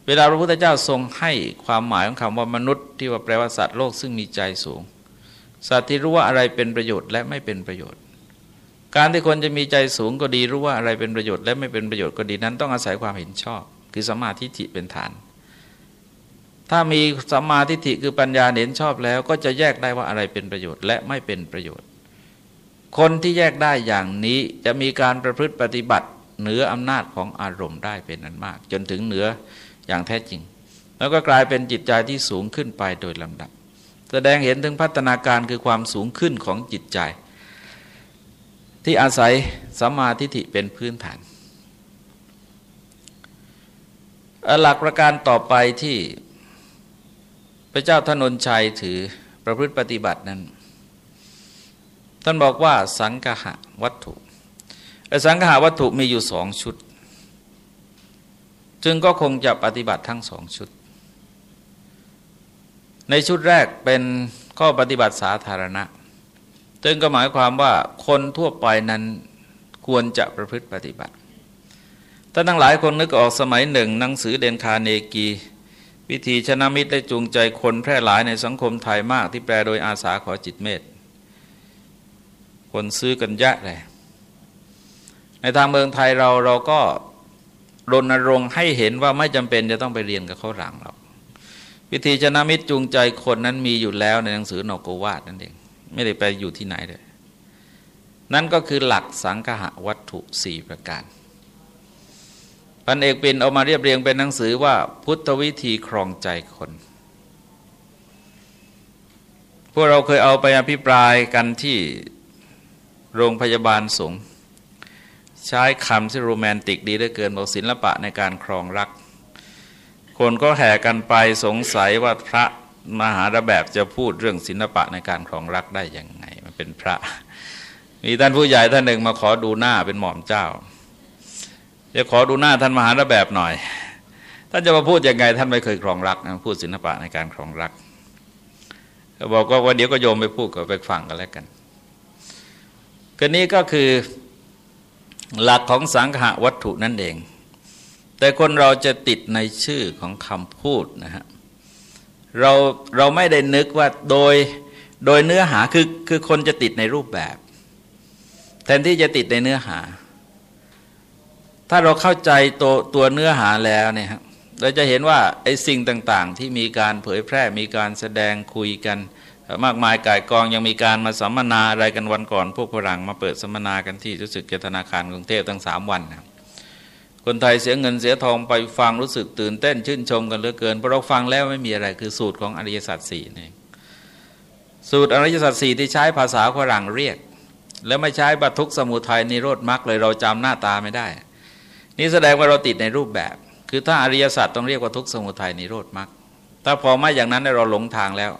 เวลาพระพุทธเจ้าทรงให้ความหมายของคำว่ามนุษย์ที่ว่าแปลว่าสัตว์โลกซึ่งมีใจสูง สัตว์ที่รู้ว่าอะไรเป็นประโยชน์และไม่เป็นประโยชน์ การที่คนจะมีใจสูงก็ดีรู้ว่าอะไรเป็นประโยชน์และไม่เป็นประโยชน์ก็ดีนั้นต้องอาศัยความเห็นชอบ คือสมาธิฏฐิเป็นฐาน ถ้ามีสมาธิฏฐิคือปัญญาเห็นชอบแล้ว ก็จะแยกได้ว่าอะไรเป็นประโยชน์และไม่เป็นประโยชน์ คนที่แยกได้อย่างนี้จะมีการประพฤติปฏิบัติเหนืออำนาจของอารมณ์ได้เป็นนั้นมาก จนถึงเหนืออย่างแท้จริง แล้วก็กลายเป็นจิตใจที่สูงขึ้นไปโดยลำดับ แสดงเห็นถึงพัฒนาการคือความสูงขึ้นของจิตใจ ที่อาศัยสัมมาทิฏฐิเป็นพื้นฐาน หลักประการต่อไปที่พระเจ้าธนนชัยถือประพฤติปฏิบัตินั้น ท่านบอกว่าสังหะวัตถุสังหาวัตถุมีอยู่สองชุด จึงก็คงจะปฏิบัติทั้งสองชุด ในชุดแรกเป็นข้อปฏิบัติสาธารณะซึ่งก็หมายความว่าคนทั่วไปนั้นควรจะประพฤติปฏิบัติท่านทั้งหลายคนนึกออกสมัยหนึ่ง หนังสือเดนคาเนกีวิธีชนะมิตรได้จูงใจคนแพร่หลายในสังคมไทยมากที่แปลโดยอาสาขอจิตเมธ คนซื้อกันยะเลยในทางเมืองไทยเราเราก็รณรงค์ให้เห็นว่าไม่จำเป็นจะต้องไปเรียนกับเขาหลังเราวิธีชนะมิตรจูงใจคนนั้นมีอยู่แล้วในหนังสือนกวาดนั่นเองไม่ได้ไปอยู่ที่ไหนเลยนั่นก็คือหลักสังหะวัตถุสี่ประการพันเอกปินเอามาเรียบเรียงเป็นหนังสือว่าพุทธวิธีครองใจคน พวกเราเคยเอาไปอภิปรายกันที่ โรงพยาบาลสงฆ์ใช้คำที่โรแมนติกดีเหลือเกินบอกศิลปะในการครองรัก คนก็แห่กันไปสงสัยว่าพระมหาระแบบจะพูดเรื่องศิลปะในการครองรักได้ยังไง มันเป็นพระ มีท่านผู้ใหญ่ท่านหนึ่งมาขอดูหน้าเป็นหม่อมเจ้าจะขอดูหน้าท่านมหาระแบบหน่อย ท่านจะมาพูดยังไง ท่านไม่เคยครองรักพูดศิลปะในการครองรักบอกว่าเดี๋ยวก็โยมไปพูดกับไปฟังกันแล้วกัน ก็นี้ก็คือหลักของสังหะวัตถุนั่นเอง แต่คนเราจะติดในชื่อของคำพูดนะฮะเราเราไม่ได้นึกว่าโดยโดยเนื้อหาคือคือคนจะติดในรูปแบบ แทนที่จะติดในเนื้อหา ถ้าเราเข้าใจตัวตัวเนื้อหาแล้วเนี่ยครับเราจะเห็นว่าไอ้สิ่งต่าง ๆ ที่มีการเผยแพร่มีการแสดงคุยกัน มากมายกายกองยังมีการมาสัมมนาอะไรกันวันก่อน พวกฝรั่งมาเปิดสัมมนากันที่รู้สึกธนาคารกรุงเทพตั้งสามวันนะคนไทยเสียเงินเสียทองไปฟังรู้สึกตื่นเต้นชื่นชมกันเหลือเกินเพราะเราฟังแล้วไม่มีอะไรคือสูตรของอริยสัจสี่นี่สูตรอริยสัจสี่ที่ใช้ภาษาฝรั่งเรียก แล้วไม่ใช้บัทุกสมุทัยนิโรธมรรคเลยเราจำหน้าตาไม่ได้ นี่แสดงว่าเราติดในรูปแบบ คือถ้าอริยสัจต้องเรียกว่าทุกสมุทัยนิโรธมรรคถ้าพอไม่อย่างนั้นเราหลงทางแล้ว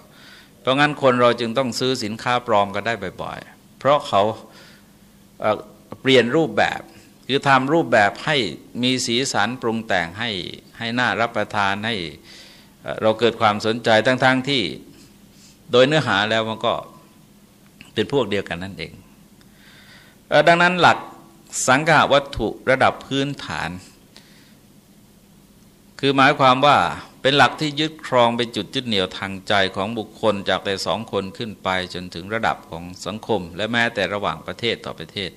เพราะงั้นคนเราจึงต้องซื้อสินค้าปลอมกันได้บ่อย ๆ เพราะเขาเปลี่ยนรูปแบบ คือทำรูปแบบให้มีสีสันปรุงแต่งให้ให้น่ารับประทานให้เราเกิดความสนใจทั้งๆทที่โดยเนื้อหาแล้วมันก็เป็นพวกเดียวกันนั่นเองดังนั้นหลักสังฆวัตถุระดับพื้นฐาน คือหมายความว่า เป็นหลักที่ยึดครองเป็นจุดยึดเหนี่ยวทางใจของบุคคลจากแต่สองคนขึ้นไปจนถึงระดับของสังคม และแม้แต่ระหว่างประเทศต่อประเทศ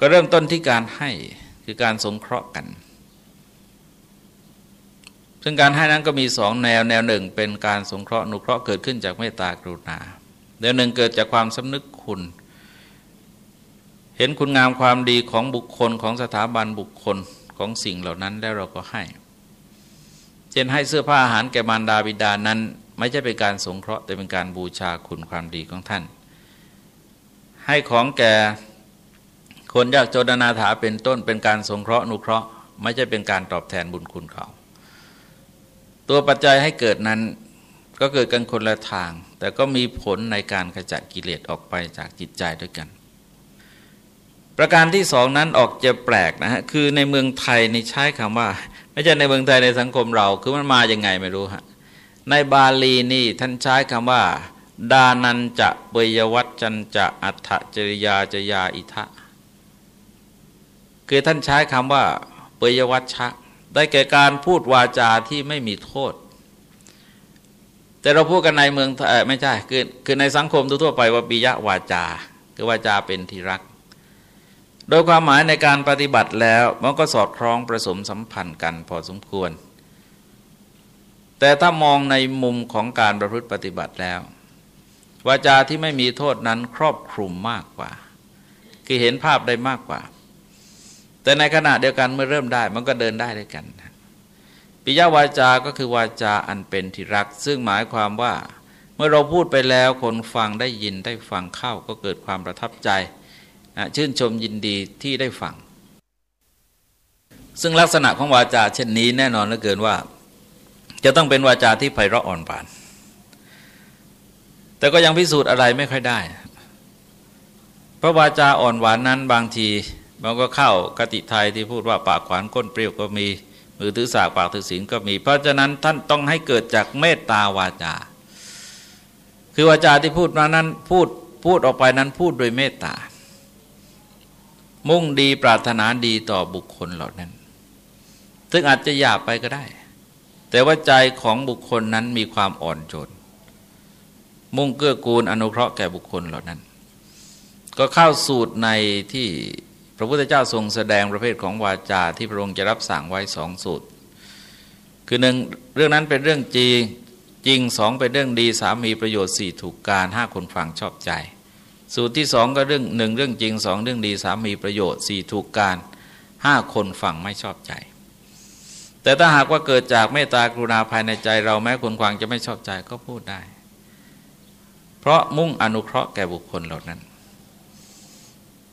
ก็เริ่มต้นที่การให้คือการสงเคราะห์กัน ซึ่งการให้นั้นก็มีสองแนวแนวหนึ่ง เป็นการสงเคราะห์นุเคราะห์เกิดขึ้นจากเมตตากรุณาแนวหนึ่งเกิดจากความสำนึกคุณเห็นคุณงามความดีของบุคคลของสถาบันบุคคลของสิ่งเหล่านั้นแล้วเราก็ให้ ช่นให้เสื้อผ้าอาหารแก่มารดาบิดานั้น ไม่ใช่เป็นการสงเคราะห์แต่เป็นการบูชาคุณความดีของท่าน ให้ของแก่คนยากจนนาถาเป็นต้นเป็นการสงเคราะห์นุเคราะห์ไม่ใช่เป็นการตอบแทนบุญคุณเขา ตัวปัจจัยให้เกิดนั้นก็เกิดกันคนละทาง แต่ก็มีผลในการขจัดกิเลสออกไปจากจิตใจด้วยกัน ประการที่สองนั้นออกจะแปลกนะฮะคือในเมืองไทยในใช้คำว่า ไม่ใช่ในเมืองไทยในสังคมเราคือมันมาอย่างไงไม่รู้ฮะในบาลีนี่ท่านใช้คำว่า ดานันจะเบยวัจจันจะอัฏฐจริยาจยาอิทะคือท่านใช้คำว่าเบยวัชชะ ได้แก่การพูดวาจาที่ไม่มีโทษ แต่เราพูดกันในเมืองไม่ใช่คือคือในสังคมทั่วไปว่าปิยะวาจา คือวาจาเป็นที่รัก โดยความหมายในการปฏิบัติแล้วมันก็สอดคล้องประสมสัมพันธ์กันพอสมควร แต่ถ้ามองในมุมของการประพฤติปฏิบัติแล้ววาจาที่ไม่มีโทษนั้นครอบคลุมมากกว่า คือเห็นภาพได้มากกว่า แต่ในขณะเดียวกันเมื่อเริ่มได้มันก็เดินได้ด้วยกันปิยวาจาก็คือวาจาอันเป็นที่รัก ซึ่งหมายความว่า เมื่อเราพูดไปแล้วคนฟังได้ยินได้ฟังเข้าก็เกิดความประทับใจ ชื่นชมยินดีที่ได้ฟัง ซึ่งลักษณะของวาจา เช่นนี้แน่นอนเหลือเกินว่า จะต้องเป็นวาจาที่ไพเราะอ่อนหวาน แต่ก็ยังพิสูจน์อะไรไม่ค่อยได้ เพราะวาจาอ่อนหวานนั้นบางทีมันก็เข้ากติไทยที่พูดว่าปากขวานก้นเปรี้ยวก็มีมือถือสากปากถือศีลก็มี เพราะฉะนั้นท่านต้องให้เกิดจากเมตตาวาจา คือวาจาที่พูดมานั้นพูดพูดออกไปนั้นพูดโดยเมตตา มุ่งดีปรารถนาดีต่อบุคคลเหล่านั้น ซึ่งอาจจะหยาบไปก็ได้ แต่ว่าใจของบุคคลนั้นมีความอ่อนโยนมุ่งเกื้อกูลอนุเคราะห์แก่บุคคลเหล่านั้น ก็เข้าสูตรในที่พระพุทธเจ้าทรงแสดงประเภทของวาจาที่พระองค์จะรับสั่งไว้สองสูตร คือหนึ่งเรื่องนั้นเป็นเรื่องจริงจริงสองเป็นเรื่องดีสามมีประโยชน์สี่ถูกการห้าคนฟังชอบใจ สูตรที่สองก็เรื่องหนึ่งเรื่องจริงสองเรื่องดีสามมีประโยชน์สี่ถูกการห้าคนฟังไม่ชอบใจ แต่ถ้าหากว่าเกิดจากเมตตากรุณาภายในใจ เราแม้คนฟังจะไม่ชอบใจก็พูดได้ เพราะมุ่งอนุเคราะห์แก่บุคคลเหล่านั้น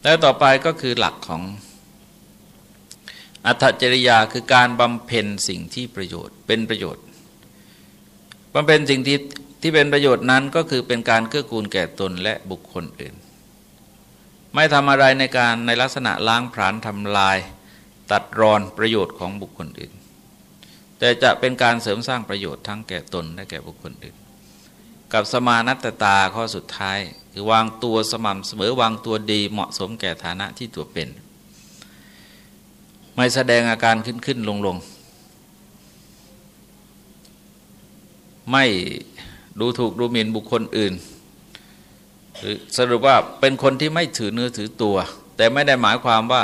แล้วต่อไปก็คือหลักของอัตจริยาคือการบำเพ็ญสิ่งที่ประโยชน์เป็นประโยชน์บำเพ็ญสิ่งที่ ที่เป็นประโยชน์นั้นก็คือเป็นการเกื้อกูลแก่ตนและบุคคลอื่น ไม่ทำอะไรในการในลักษณะล้างผลาญทำลาย ตัดรอนประโยชน์ของบุคคลอื่น แต่จะเป็นการเสริมสร้างประโยชน์ทั้งแก่ตนและแก่บุคคลอื่น กับสมานัตตาข้อสุดท้าย คือวางตัวสม่ำเสมอวางตัวดีเหมาะสมแก่ฐานะที่ตัวเป็น ไม่แสดงอาการขึ้นขึ้นลงลงไม่ ดูถูกดูหมิ่นบุคคลอื่นหรือสรุปว่าเป็นคนที่ไม่ถือเนื้อถือตัว แต่ไม่ได้หมายความว่า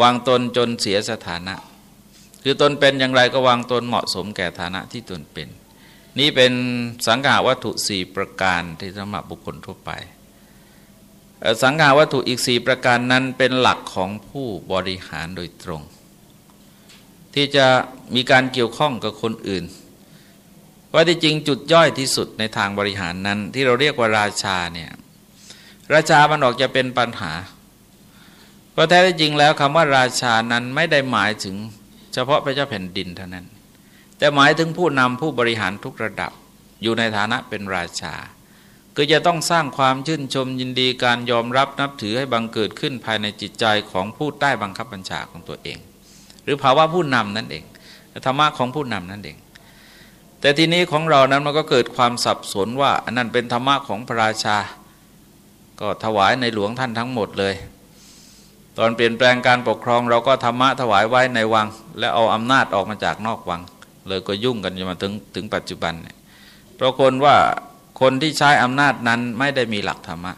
วางตนจนเสียสถานะ คือตนเป็นอย่างไรก็วางตนเหมาะสมแก่ฐานะที่ตนเป็น นี่เป็นสังขาวัตถุสี่ประการที่สำหรับบุคคลทั่วไป สังขาวัตถุอีกสี่ประการนั้นเป็นหลักของผู้บริหารโดยตรง ที่จะมีการเกี่ยวข้องกับคนอื่น ว่าที่จริงจุดย่อยที่สุดในทางบริหารนั้น ที่เราเรียกว่าราชาเนี่ยราชามันออกจะเป็นปัญหา เพราะแท้จริงแล้วคำว่าราชานั้นไม่ได้หมายถึงเฉพาะพระเจ้าแผ่นดินเท่านั้น แต่หมายถึงผู้นำผู้บริหารทุกระดับอยู่ในฐานะเป็นราชาก็จะต้องสร้างความชื่นชมยินดีการยอมรับนับถือให้บังเกิดขึ้นภายในจิตใจของผู้ใต้บังคับบัญชาของตัวเอง หรือภาวะผู้นำนั่นเองธรรมะของผู้นำนั่นเอง แต่ทีนี้ของเรานั้นมันก็เกิดความสับสนว่าอันนั้นเป็นธรรมะของพระราชา ก็ถวายในหลวงท่านทั้งหมดเลย ตอนเปลี่ยนแปลงการปกครองเราก็ธรรมะถวายไว้ในวัง และเอาอำนาจออกมาจากนอกวัง เลยก็ยุ่งกันจนมาถึงถึงปัจจุบันเนี่ยเพราะคนว่าคนที่ใช้อำนาจนั้นไม่ได้มีหลักธรรมะ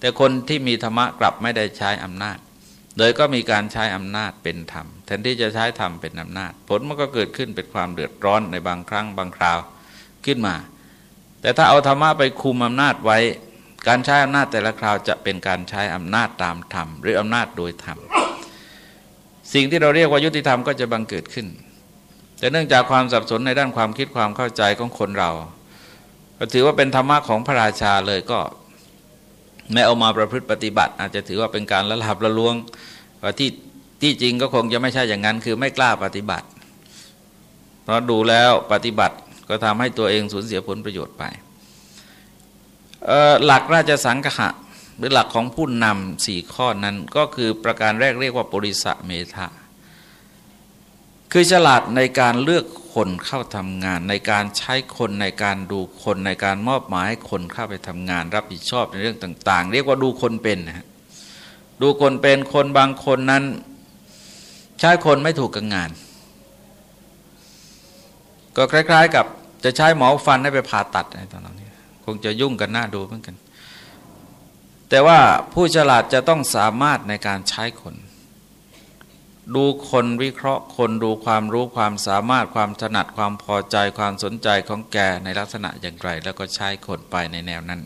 แต่คนที่มีธรรมะกลับไม่ได้ใช้อำนาจ เลยก็มีการใช้อำนาจเป็นธรรมแทนที่จะใช้ธรรมเป็นอำนาจ ผลมันก็เกิดขึ้นเป็นความเดือดร้อนในบางครั้งบางคราวขึ้นมา แต่ถ้าเอาธรรมะไปคุมอำนาจไว้ การใช้อำนาจแต่ละคราวจะเป็นการใช้อำนาจตามธรรม หรืออำนาจโดยธรรมสิ่งที่เราเรียกว่ายุติธรรมก็จะบังเกิดขึ้น แต่เนื่องจากความสับสนในด้านความคิดความเข้าใจของคนเราก็ถือว่าเป็นธรรมะของพระราชาเลยก็ ไม่เอามาประพฤติปฏิบัติ อาจจะถือว่าเป็นการละลาบละลวงว่าที่ที่จริงก็คงจะไม่ใช่อย่างนั้น คือไม่กล้าปฏิบัติ เพราะดูแล้วปฏิบัติก็ทำให้ตัวเองสูญเสียผลประโยชน์ไป หลักราชสังฆะหรือหลักของผู้นำสี่ข้อนั้นก็คือประการแรกเรียกว่าปริสะเมธา คือฉลาดในการเลือกคนเข้าทำงาน ในการใช้คนในการดูคนในการมอบหมายให้คนเข้าไปทำงาน รับผิดชอบในเรื่องต่าง ๆ เรียกว่าดูคนเป็นนะดูคนเป็นคนบางคนนั้น ใช้คนไม่ถูกกับงาน ก็คล้าย ๆ กับจะใช้หมอฟันให้ไปผ่าตัดอะไรตอนนี้คงจะยุ่งกันหน้าดูเหมือนกัน แต่ว่าผู้ฉลาดจะต้องสามารถในการใช้คน ดูคนวิเคราะห์คนดูความรู้ความสามารถความถนัดความพอใจความสนใจของแกในลักษณะอย่างไร แล้วก็ใช้คนไปในแนวนั้น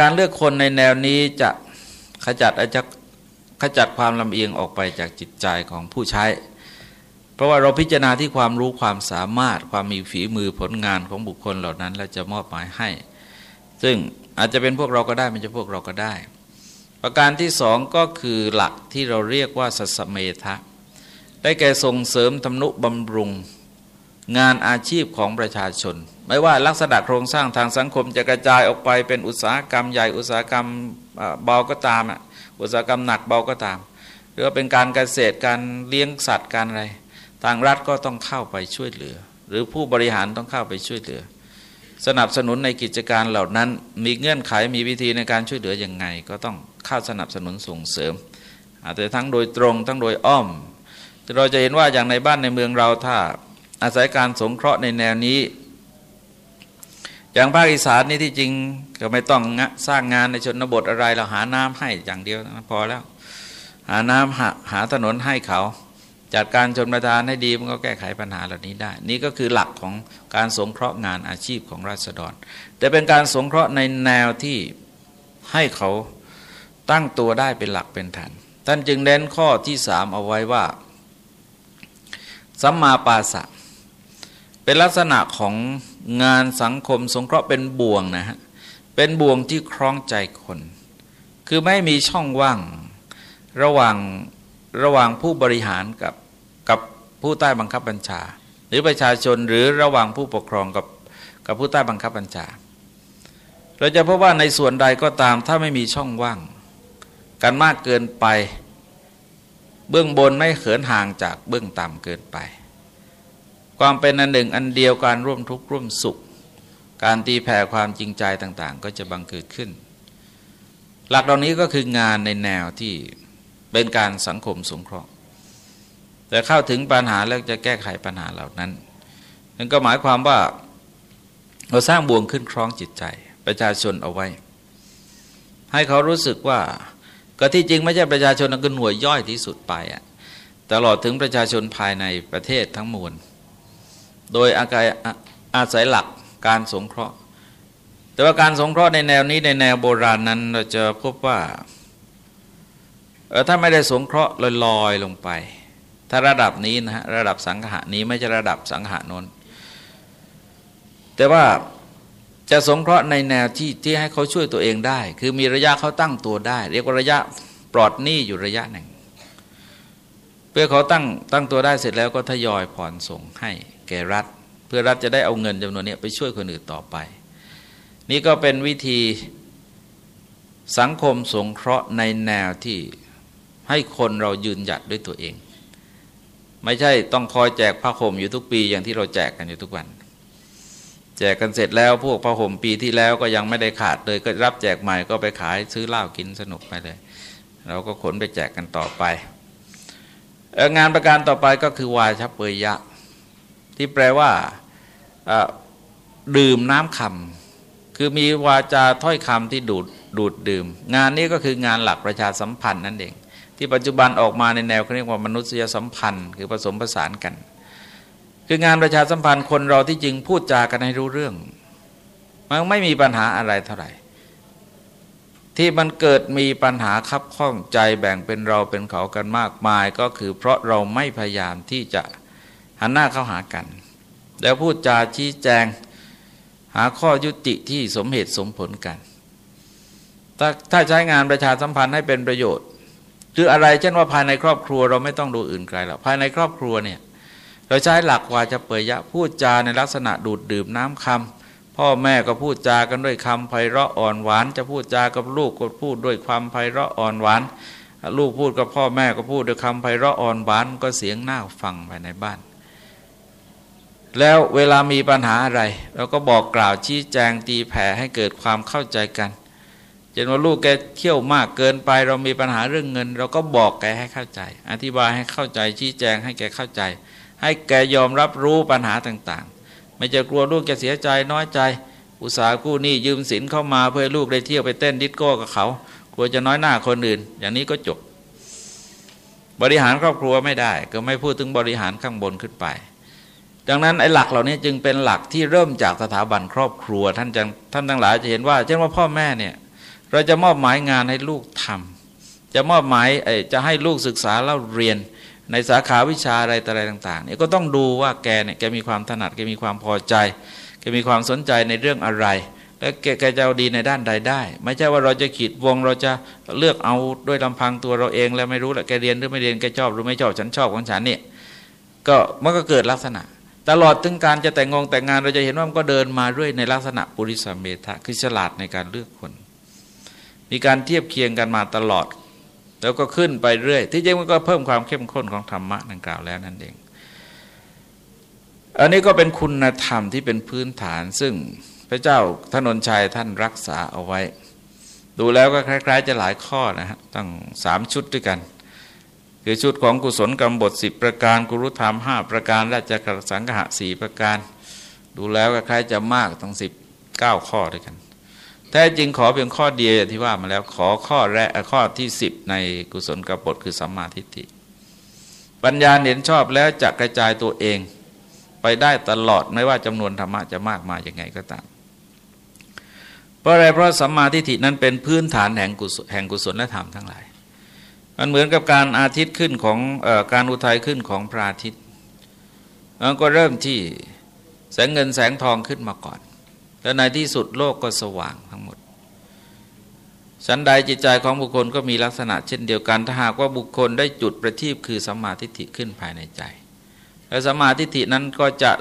การเลือกคนในแนวนี้จะขจัดอาจจะขจัดความลำเอียงออกไปจากจิตใจของผู้ใช้ เพราะว่าเราพิจารณาที่ความรู้ความสามารถความมีฝีมือผลงานของบุคคลเหล่านั้น แล้วจะมอบหมายให้ ซึ่งอาจจะเป็นพวกเราก็ได้ไม่ใช่พวกเราก็ได้ ประการที่สองก็คือหลักที่เราเรียกว่าสัสเมทะ ได้แก่ส่งเสริมทำนุบำรุงงานอาชีพของประชาชน ไม่ว่าลักษณะโครงสร้างทางสังคมจะกระจายออกไปเป็นอุตสาหกรรมใหญ่อุตสาหกรรมเบาก็ตามอุตสาหกรรมหนักเบาก็ตาม หรือว่าเป็นการเกษตรการเลี้ยงสัตว์การอะไรทางรัฐก็ต้องเข้าไปช่วยเหลือ หรือผู้บริหารต้องเข้าไปช่วยเหลือ สนับสนุนในกิจการเหล่านั้นมีเงื่อนไขมีวิธีในการช่วยเหลืออย่างไงก็ต้อง เข้าสนับสนุนส่งเสริม อาจจะทั้งโดยตรงทั้งโดยอ้อม เราจะเห็นว่าอย่างในบ้านในเมืองเราถ้าอาศัยการสงเคราะห์ในแนวนี้ อย่างภาคอีสานนี่ที่จริงก็ไม่ต้องสร้างงานในชนบทอะไรเราหาน้ำให้อย่างเดียวนะพอแล้ว หาน้ำหาหาถนนให้เขาจัดการชนประทานให้ดีมันก็แก้ไขปัญหาเหล่านี้ได้ นี่ก็คือหลักของการสงเคราะห์งานอาชีพของราษฎร แต่เป็นการสงเคราะห์ในแนวที่ให้เขา ตั้งตัวได้เป็นหลักเป็นฐาน ท่านจึงเน้นข้อที่สามเอาไว้ว่าสัมมาปาสะเป็นลักษณะของงานสังคมสงเคราะห์เป็นบ่วงนะฮะเป็นบ่วงที่คล้องใจคน คือไม่มีช่องว่างระหว่างระหว่างผู้บริหารกับกับผู้ใต้บังคับบัญชา หรือประชาชนหรือระหว่างผู้ปกครองกับกับผู้ใต้บังคับบัญชา เราจะพบว่าในส่วนใดก็ตามถ้าไม่มีช่องว่าง กันมากเกินไป เบื้องบนไม่เขินห่างจากเบื้องต่ำเกินไป ความเป็นอันหนึ่งอันเดียวการร่วมทุกข์ร่วมสุข การตีแผ่ความจริงใจต่างๆ ก็จะบังเกิดขึ้น หลักเหล่านี้ก็คืองานในแนวที่เป็นการสังคมสงเคราะห์ แต่เข้าถึงปัญหาแล้วจะแก้ไขปัญหาเหล่านั้นนั่นก็หมายความว่าเราสร้างบ่วงขึ้นคล้องจิตใจ ประชาชนเอาไว้ ให้เขารู้สึกว่า ก็ที่จริงไม่ใช่ประชาชนนั่นก็หน่วยย่อยที่สุดไปอะตลอดถึงประชาชนภายในประเทศทั้งมวล โดยอาการอาศัยหลักการสงเคราะห์ แต่ว่าการสงเคราะห์ในแนวนี้ในแนวโบราณนั้นเราจะพบว่าถ้าไม่ได้สงเคราะห์ลอยๆลงไป ถ้าระดับนี้นะฮะระดับสังหะนี้ไม่ใช่ระดับสังหะนนแต่ว่า จะสงเคราะห์ในแนวที่ที่ให้เขาช่วยตัวเองได้ คือมีระยะเขาตั้งตัวได้ เรียกว่าระยะปลอดหนี้อยู่ระยะหนึ่ง เพื่อเขาตั้งตั้งตัวได้เสร็จแล้วก็ทยอยผ่อนส่งให้แก่รัฐ เพื่อรัฐจะได้เอาเงินจำนวนนี้ไปช่วยคนอื่นต่อไป นี่ก็เป็นวิธีสังคมสงเคราะห์ในแนวที่ให้คนเรายืนหยัดด้วยตัวเอง ไม่ใช่ต้องคอยแจกผ้าห่มอยู่ทุกปีอย่างที่เราแจกกันอยู่ทุกวัน แจกกันเสร็จแล้วพวกผ้าห่มปีที่แล้วก็ยังไม่ได้ขาดเลยก็รับแจกใหม่ก็ไปขายซื้อเหล้ากินสนุกไปเลย เราก็ขนไปแจกกันต่อไปงานประการต่อไปก็คือวายชับเปยยะ ที่แปลว่าดื่มน้ำคำคือมีวาจาถ้อยคำที่ดูดดูดดื่ม งานนี้ก็คืองานหลักประชาสัมพันธ์นั่นเอง ที่ปัจจุบันออกมาในแนวเขาเรียกว่ามนุษยสัมพันธ์ คือผสมผสานกัน คืองานประชาสัมพันธ์คนเราที่จริงพูดจากันให้รู้เรื่อง มันไม่มีปัญหาอะไรเท่าไหร่ ที่มันเกิดมีปัญหาคับข้องใจแบ่งเป็นเราเป็นเขากันมากมาย ก็คือเพราะเราไม่พยายามที่จะหันหน้าเข้าหากัน แล้วพูดจาชี้แจงหาข้อยุติที่สมเหตุสมผลกัน ถ้าถ้าใช้งานประชาสัมพันธ์ให้เป็นประโยชน์คืออะไรเช่นว่าภายในครอบครัวเราไม่ต้องดูอื่นไกลหรอกภายในครอบครัวเนี่ย เราใช้หลักวาจะเปยยะพูดจาในลักษณะดูดดื่มน้ำคำพ่อแม่ก็พูดจากันด้วยคำไพเราะอ่อนหวาน จะพูดจากับลูกก็พูดด้วยความไพเราะอ่อนหวาน ลูกพูดกับพ่อแม่ก็พูดด้วยคำไพเราะอ่อนหวานก็เสียงน่าฟังภายในบ้าน แล้วเวลามีปัญหาอะไร เราก็บอกกล่าวชี้แจงตีแผ่ให้เกิดความเข้าใจกันเช่นว่าลูกแกเที่ยวมากเกินไป เรามีปัญหาเรื่องเงิน เราก็บอกแกให้เข้าใจ อธิบายให้เข้าใจชี้แจงให้แกเข้าใจ ให้แกยอมรับรู้ปัญหาต่างๆ ไม่จะกลัวลูกจะเสียใจน้อยใจ อุตสาห์กู้หนี้ยืมสินเข้ามาเพื่อลูกได้เที่ยวไปเต้นดิสโก้กับเขา กลัวจะน้อยหน้าคนอื่น อย่างนี้ก็จบบริหารครอบครัวไม่ได้ ก็ไม่พูดถึงบริหารข้างบนขึ้นไป ดังนั้นไอ้หลักเหล่านี้จึงเป็นหลักที่เริ่มจากสถาบันครอบครัวท่านจังท่านทั้งหลายจะเห็นว่า เช่นว่าพ่อแม่เนี่ยเราจะมอบหมายงานให้ลูกทำจะมอบหมายจะให้ลูกศึกษาเล่าเรียน ในสาขาวิชาอะไรต่อะไรต่างๆเนี่ยก็ต้องดูว่าแกเนี่ยแกมีความถนัดแกมีความพอใจแกมีความสนใจในเรื่องอะไร และแกแกจะเอาดีในด้านใดได้ ไม่ใช่ว่าเราจะขีดวงเราจะเลือกเอาด้วยลำพังตัวเราเอง แล้วไม่รู้แหละแกเรียนหรือไม่เรียนแกชอบหรือไม่ชอบฉันชอบของฉันเนี่ยก็มันก็เกิดลักษณะ ตลอดถึงการจะแต่งงงแต่งงานเราจะเห็นว่ามันก็เดินมาด้วยในลักษณะปุริสเมธะคือฉลาดในการเลือกคน มีการเทียบเคียงกันมาตลอด แล้วก็ขึ้นไปเรื่อย ที่จริงมันก็เพิ่มความเข้มข้นของธรรมะดังกล่าวแล้วนั่นเอง อันนี้ก็เป็นคุณธรรมที่เป็นพื้นฐาน ซึ่งพระเจ้าถนนชัยท่านรักษาเอาไว้ ดูแล้วก็คล้าย ๆ จะหลายข้อนะฮะตั้งสามชุดด้วยกัน คือชุดของกุศลกรรมบทสิบประการกุรุธรรมห้าประการราชกสังหะสี่ประการ ดูแล้วก็คล้ายจะมากตั้งสิบเก้าข้อด้วยกัน แท้จริงขอเพียงข้อเดียวที่ว่ามาแล้วขอข้อแรกข้อที่สิบในกุศลกบฏคือสัมมาทิฏฐิ ปัญญาเห็นชอบแล้วจะกระจายตัวเอง ไปได้ตลอดไม่ว่าจำนวนธรรมะจะมากมาอย่างไงก็ตาม เพราะอะไรเพราะสัมมาทิฏฐินั้นเป็นพื้นฐานแห่งกุศลแห่งกุศลและธรรมทั้งหลาย มันเหมือนกับการอาทิตย์ขึ้นของอการอุทัยขึ้นของพระอาทิตย์มันก็เริ่มที่แสงเงินแสงทองขึ้นมาก่อน แล้วในที่สุดโลกก็สว่างทั้งหมดสันใดจิตใจของบุคคลก็มีลักษณะเช่นเดียวกัน ถ้าหากว่าบุคคลได้จุดประทีปคือสัมมาทิฏฐิขึ้นภายในใจ และสัมมาทิฏฐินั้นก็จะ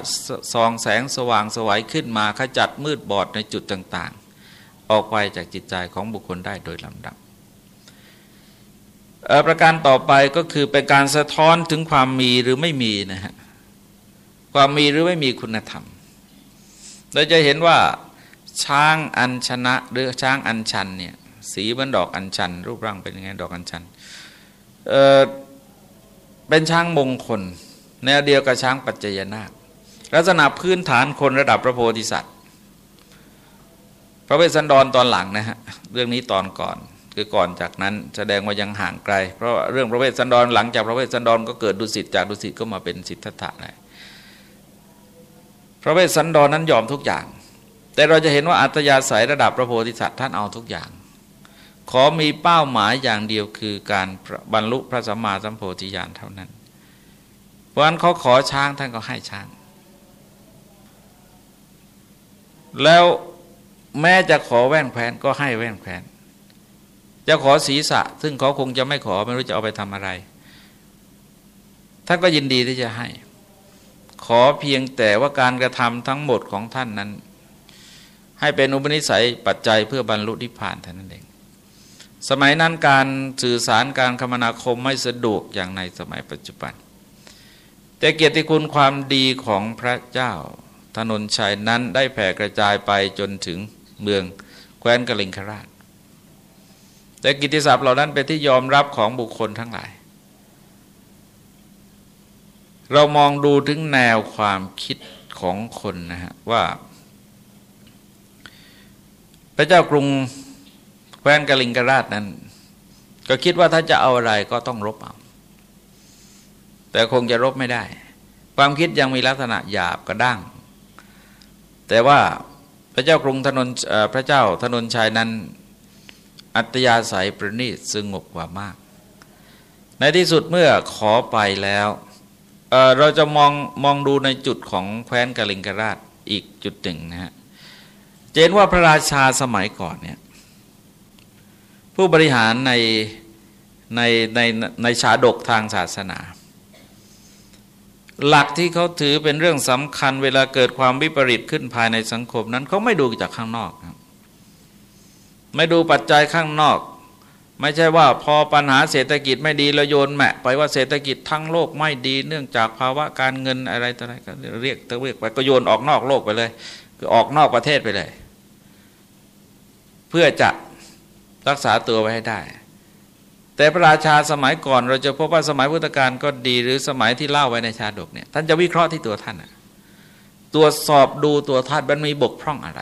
ส่องแสงสว่างสวัยขึ้นมาขจัดมืดบอดในจุดต่างๆ ออกไปจากจิตใจของบุคคลได้โดยลำดับประการต่อไปก็คือเป็นการสะท้อนถึงความมีหรือไม่มีนะฮะความมีหรือไม่มีคุณธรรม เราจะเห็นว่าช้างอัญชนะหรือช้างอัญชันเนี่ยสีเหมือนดอกอัญชัน รูปร่างเป็นยังไงดอกอัญชันเออเป็นช้างมงคลแนวเดียวกับช้างปัจจยนาคลักษณะพื้นฐานคนระดับพระโพธิสัตว์ พระเวสสันดรตอนหลังนะฮะเรื่องนี้ตอนก่อนคือก่อนจากนั้นแสดงว่ายังห่างไกล เพราะเรื่องพระเวสสันดรหลังจากพระเวสสันดรก็เกิดดุสิตจากดุสิตก็มาเป็นสิทธัตถะเลย พระเวสสันดรนั้นยอมทุกอย่าง แต่เราจะเห็นว่าอัธยาศัยระดับพระโพธิสัตว์ท่านเอาทุกอย่าง ขอมีเป้าหมายอย่างเดียวคือการบรรลุพระสัมมาสัมโพธิญาณเท่านั้น เพราะนั้นเขาขอช้างท่านก็ให้ช้าง แล้วแม้จะขอแว่นแควนก็ให้แว่นแควนจะขอศีรษะ ซึ่งเขาคงจะไม่ขอไม่รู้จะเอาไปทำอะไร ท่านก็ยินดีที่จะให้ ขอเพียงแต่ว่าการกระทำทั้งหมดของท่านนั้น ให้เป็นอุปนิสัยปัจจัยเพื่อบรรลุนิพพานเท่านั้นเอง สมัยนั้นการสื่อสารการคมนาคมไม่สะดวกอย่างในสมัยปัจจุบัน แต่เกียรติคุณความดีของพระเจ้าถนนชัยนั้นได้แผ่กระจายไปจนถึงเมืองแคว้นกลิงคราช แต่กิติศัพท์เหล่านั้นเป็นที่ยอมรับของบุคคลทั้งหลาย เรามองดูถึงแนวความคิดของคนนะฮะว่า พระเจ้ากรุงแคว้นกลิงกราชนั้น ก็คิดว่าถ้าจะเอาอะไรก็ต้องรบเอา แต่คงจะรบไม่ได้ ความคิดยังมีลักษณะหยาบกระด้าง แต่ว่าพระเจ้ากรุงธนนพระเจ้าธนนชัยนั้น อัตยาศัยประณีตสงบกว่ามาก ในที่สุดเมื่อขอไปแล้ว เราจะมองมองดูในจุดของแคว้นกาลิงกราชอีกจุดหนึ่งนะฮะเจนว่าพระราชาสมัยก่อนเนี่ยผู้บริหารในในในในชาดกทางศาสนา หลักที่เขาถือเป็นเรื่องสำคัญเวลาเกิดความวิปริตขึ้นภายในสังคมนั้นเขาไม่ดูจากข้างนอก ไม่ดูปัจจัยข้างนอก ไม่ใช่ว่าพอปัญหาเศรษฐกิจไม่ดีเราโยนแมะไปว่าเศรษฐกิจทั้งโลกไม่ดีเนื่องจากภาวะการเงินอะไรต่ออะไรก็เรียกตะเรียกไปก็โยนออกนอกโลกไปเลยคือออกนอกประเทศไปเลย เพื่อจะรักษาตัวไว้ให้ได้ แต่พระราชาสมัยก่อน เราจะพบว่าสมัยพุทธกาลก็ดีหรือสมัยที่เล่าไว้ในชาดกเนี่ยท่านจะวิเคราะห์ที่ตัวท่านตรวจสอบดูตัวธาตุมันมีบกพร่องอะไร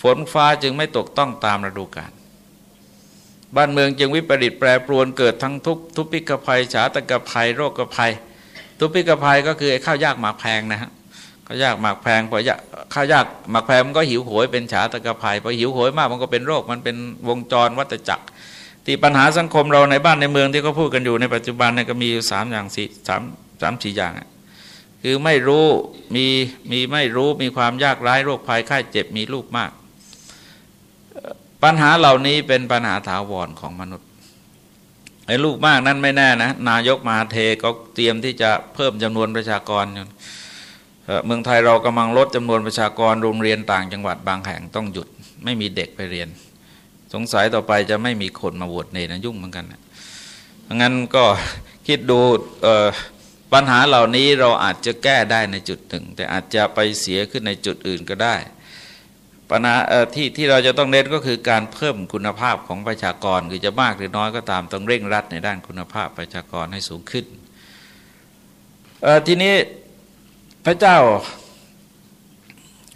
ฝนฟ้าจึงไม่ตกต้องตามฤดูกาล บ้านเมืองจึงวิปริตแปรปรวนเกิดทั้งทุกทุพิกภัยฉาตกภัย โรคภัย ทุพิกภัยก็คือไอ้ข้าวยากหมากแพงนะฮะข้าวยากหมากแพงพอข้าวยากหมากแพงมันก็หิวโหยเป็นฉาตกภัยพอหิวโหยมากมันก็เป็นโรคมันเป็นวงจรวัฏจักรที่ปัญหาสังคมเราในบ้านในเมืองที่เขาพูดกันอยู่ในปัจจุบันเนี่ยก็มีอยู่สามอย่างสี่สามสามสี่อย่างคือไม่รู้มีมีไม่รู้มีความยากไร้โรคภัยไข้เจ็บมีลูกมาก ปัญหาเหล่านี้เป็นปัญหาถาวรของมนุษย์ไอ้ลูกมากนั้นไม่แน่นะ นายกมาเทก็เตรียมที่จะเพิ่มจำนวนประชากรเมืองไทยเรากำลังลดจำนวนประชากรโรงเรียนต่างจังหวัดบางแห่งต้องหยุด ไม่มีเด็กไปเรียน สงสัยต่อไปจะไม่มีคนมาบวชเนนะยุ่งเหมือนกันนะงั้นก็คิดดูปัญหาเหล่านี้เราอาจจะแก้ได้ในจุดหนึ่ง แต่อาจจะไปเสียขึ้นในจุดอื่นก็ได้ ปัญหาที่ที่เราจะต้องเน้นก็คือการเพิ่มคุณภาพของประชากรคือจะมากหรือน้อยก็ตามต้องเร่งรัดในด้านคุณภาพประชากรให้สูงขึ้นทีนี้พระเจ้า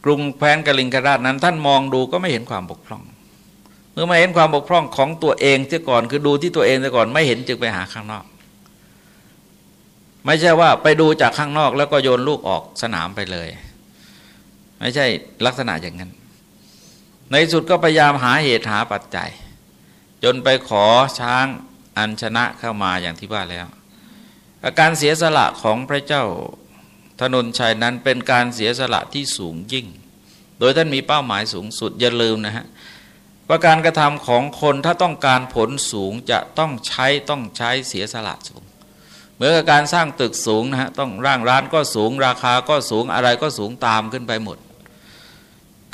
กรุงแพนกลิงกราชนั้น ท่านมองดูก็ไม่เห็นความบกพร่อง เมื่อไม่เห็นความบกพร่องของตัวเองเสียก่อนคือดูที่ตัวเองเสียก่อนไม่เห็นจึงไปหาข้างนอก ไม่ใช่ว่าไปดูจากข้างนอกแล้วก็โยนลูกออกสนามไปเลย ไม่ใช่ลักษณะอย่างนั้น ในสุดก็พยายามหาเหตุหาปัจจัย จนไปขอช้างอัญชนะเข้ามาอย่างที่ว่าแล้วอาการเสียสละของพระเจ้าถนนชัยนั้นเป็นการเสียสละที่สูงยิ่ง โดยท่านมีเป้าหมายสูงสุดอย่าลืมนะฮะว่าการกระทำของคนถ้าต้องการผลสูงจะต้องใช้ต้องใช้เสียสละสูง เหมือนกับการสร้างตึกสูงนะฮะต้องร่างร้านก็สูงราคาก็สูงอะไรก็สูงตามขึ้นไปหมด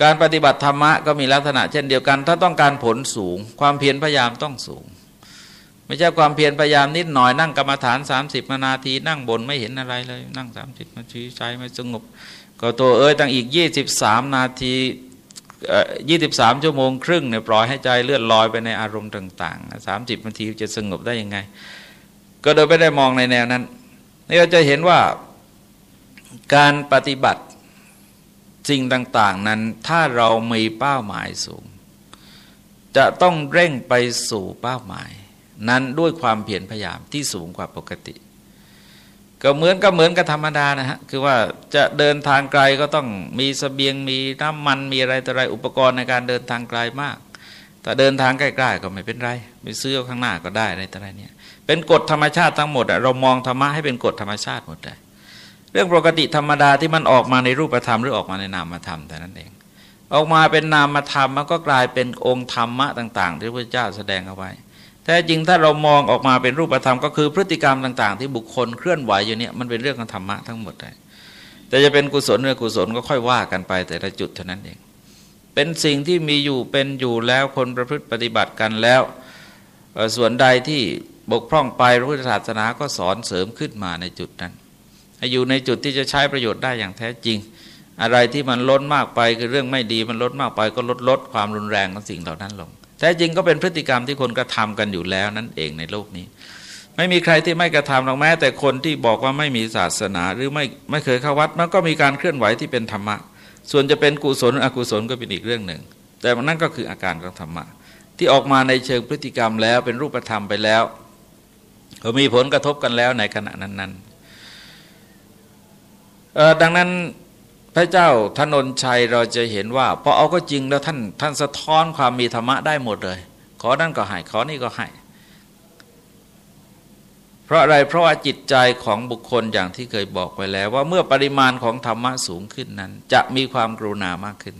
การปฏิบัติธรรมะก็มีลักษณะเช่นเดียวกัน ถ้าต้องการผลสูง ความเพียรพยายามต้องสูง ไม่ใช่ความเพียรพยายามนิดหน่อยนั่งกรรมฐาน 30นาที นั่งบนไม่เห็นอะไรเลย นั่ง 30นาทีใจไม่สงบ ก็ตัวเอ้ยตั้งอีก 23 นาทียี่สิบสามชั่วโมงครึ่งเนี่ยปล่อยให้ใจเลื่อนลอยไปในอารมณ์ต่างๆสามสิบนาทีจะสงบได้ยังไง ก็โดยไม่ได้มองในแนวนั้นนี่เราจะเห็นว่าการปฏิบัติ สิ่งต่าง ๆ นั้นถ้าเรามีเป้าหมายสูง จะต้องเร่งไปสู่เป้าหมาย นั้นด้วยความเพียรพยายามที่สูงกว่าปกติ ก็เหมือนก็เหมือนกับธรรมดานะฮะคือว่าจะเดินทางไกลก็ต้องมีสเสบียงมีน้ำมันมีอะไรต่ออะไรอุปกรณ์ในการเดินทางไกลมาก แต่เดินทางใกล้ๆก็ไม่เป็นไรไปซื้อข้างหน้าก็ได้อะไรต่ออะไรเนี่ยเป็นกฎธรรมชาติทั้งหมดเรามองธรรมะให้เป็นกฎธรรมชาติหมดเลย เรื่องปกติธรรมดาที่มันออกมาในรูปธรรมหรือออกมาในนามธรรมแต่นั้นเอง ออกมาเป็นนามธรรมมันก็กลายเป็นองค์ธรรมะต่าง ๆ ที่พระเจ้าแสดงเอาไว้ แท้จริงถ้าเรามองออกมาเป็นรูปธรรมก็คือพฤติกรรมต่าง ๆ ที่บุคคลเคลื่อนไหวอยู่เนี่ยมันเป็นเรื่องของธรรมะทั้งหมดเลยแต่จะเป็นกุศลหรือกุศลก็ค่อยว่ากันไปแต่ละจุดเท่านั้นเอง เป็นสิ่งที่มีอยู่เป็นอยู่แล้วคนประพฤติปฏิบัติกันแล้ว ส่วนใดที่บกพร่องไปพระพุทธศาสนาก็สอนเสริมขึ้นมาในจุดนั้น อยู่ในจุดที่จะใช้ประโยชน์ได้อย่างแท้จริง อะไรที่มันล้นมากไปคือเรื่องไม่ดีมันลดมากไปก็ลดลดความรุนแรงของสิ่งเหล่านั้นลงแท้จริงก็เป็นพฤติกรรมที่คนกระทากันอยู่แล้วนั่นเองในโลกนี้ ไม่มีใครที่ไม่กระทำหรอกแม้ แต่คนที่บอกว่าไม่มีศาสนาหรือไม่ไม่เคยเข้าวัดมันก็มีการเคลื่อนไหวที่เป็นธรรมะ ส่วนจะเป็นกุศลอกุศลก็เป็นอีกเรื่องหนึ่ง แต่มันนั่นก็คืออาการของธรรมะที่ออกมาในเชิงพฤติกรรมแล้วเป็นรูปธรรมไปแล้วก็มีผลกระทบกันแล้วในขณะนั้นๆ ดังนั้นพระเจ้าถนนชัยเราจะเห็นว่าพอเอาก็จริงแล้วท่านท่านสะท้อนความมีธรรมะได้หมดเลย ขอนั่นก็ให้ขอนี่ก็ให้เพราะอะไรเพราะว่าจิตใจของบุคคลอย่างที่เคยบอกไปแล้ว ว่าเมื่อปริมาณของธรรมะสูงขึ้นนั้น จะมีความกรุณามากขึ้น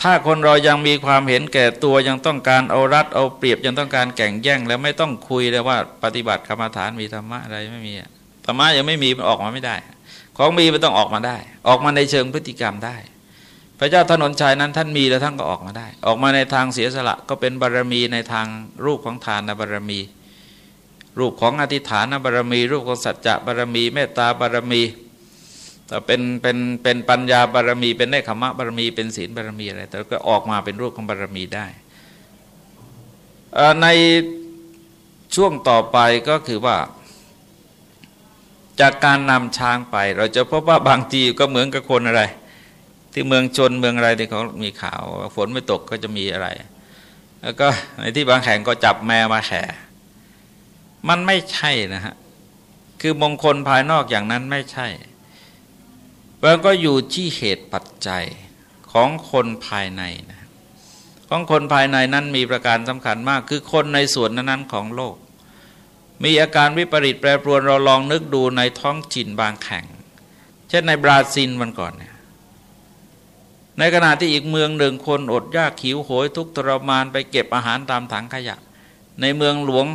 ถ้าคนเรายังมีความเห็นแก่ตัวยังต้องการเอารัดเอาเปรียบยังต้องการแข่งแย่ง แล้วไม่ต้องคุยเลยว่าปฏิบัติกรรมฐานมีธรรมะอะไรไม่มีอะ ธรรมะยังไม่มีมันออกมาไม่ได้ ของมีมันต้องออกมาได้ ออกมาในเชิงพฤติกรรมได้ พระเจ้าถนนชัยนั้นท่านมีแล้วท่านก็ออกมาได้ ออกมาในทางเสียสละก็เป็นบารรมีในทางรูปของทานบารรมี รูปของอธิษฐานบารรมี รูปของสัจจะบารรมี เมตตาบารรมีแต่เป็นเป็นเป็นปัญญาบารรมี เป็นเนคขมะบารรมี เป็นศีลบารรมีอะไรแต่ก็ออกมาเป็นรูปของบารรมีได้ในช่วงต่อไปก็คือว่า จากการนำช้างไป เราจะพบว่าบางทีก็เหมือนกับคนอะไร ที่เมืองชนเมืองอะไรที่เขามีข่าวฝนไม่ตกก็จะมีอะไร แล้วก็ในที่บางแห่งก็จับแมวมาแข่มันไม่ใช่นะฮะคือมงคลภายนอกอย่างนั้นไม่ใช่มันก็อยู่ที่เหตุปัจจัยของคนภายในนะของคนภายในนั้นมีประการสำคัญมาก คือคนในส่วนนั้นของโลก มีอาการวิปริตแปรปรวนเราลองนึกดูในท้องถิ่นบางแห่ง เช่นในบราซิลวันก่อนเนี่ยในขณะที่อีกเมืองหนึ่งคนอดยากขิวโหยทุกทรมานไปเก็บอาหารตามถังขยะ ในเมืองหลวง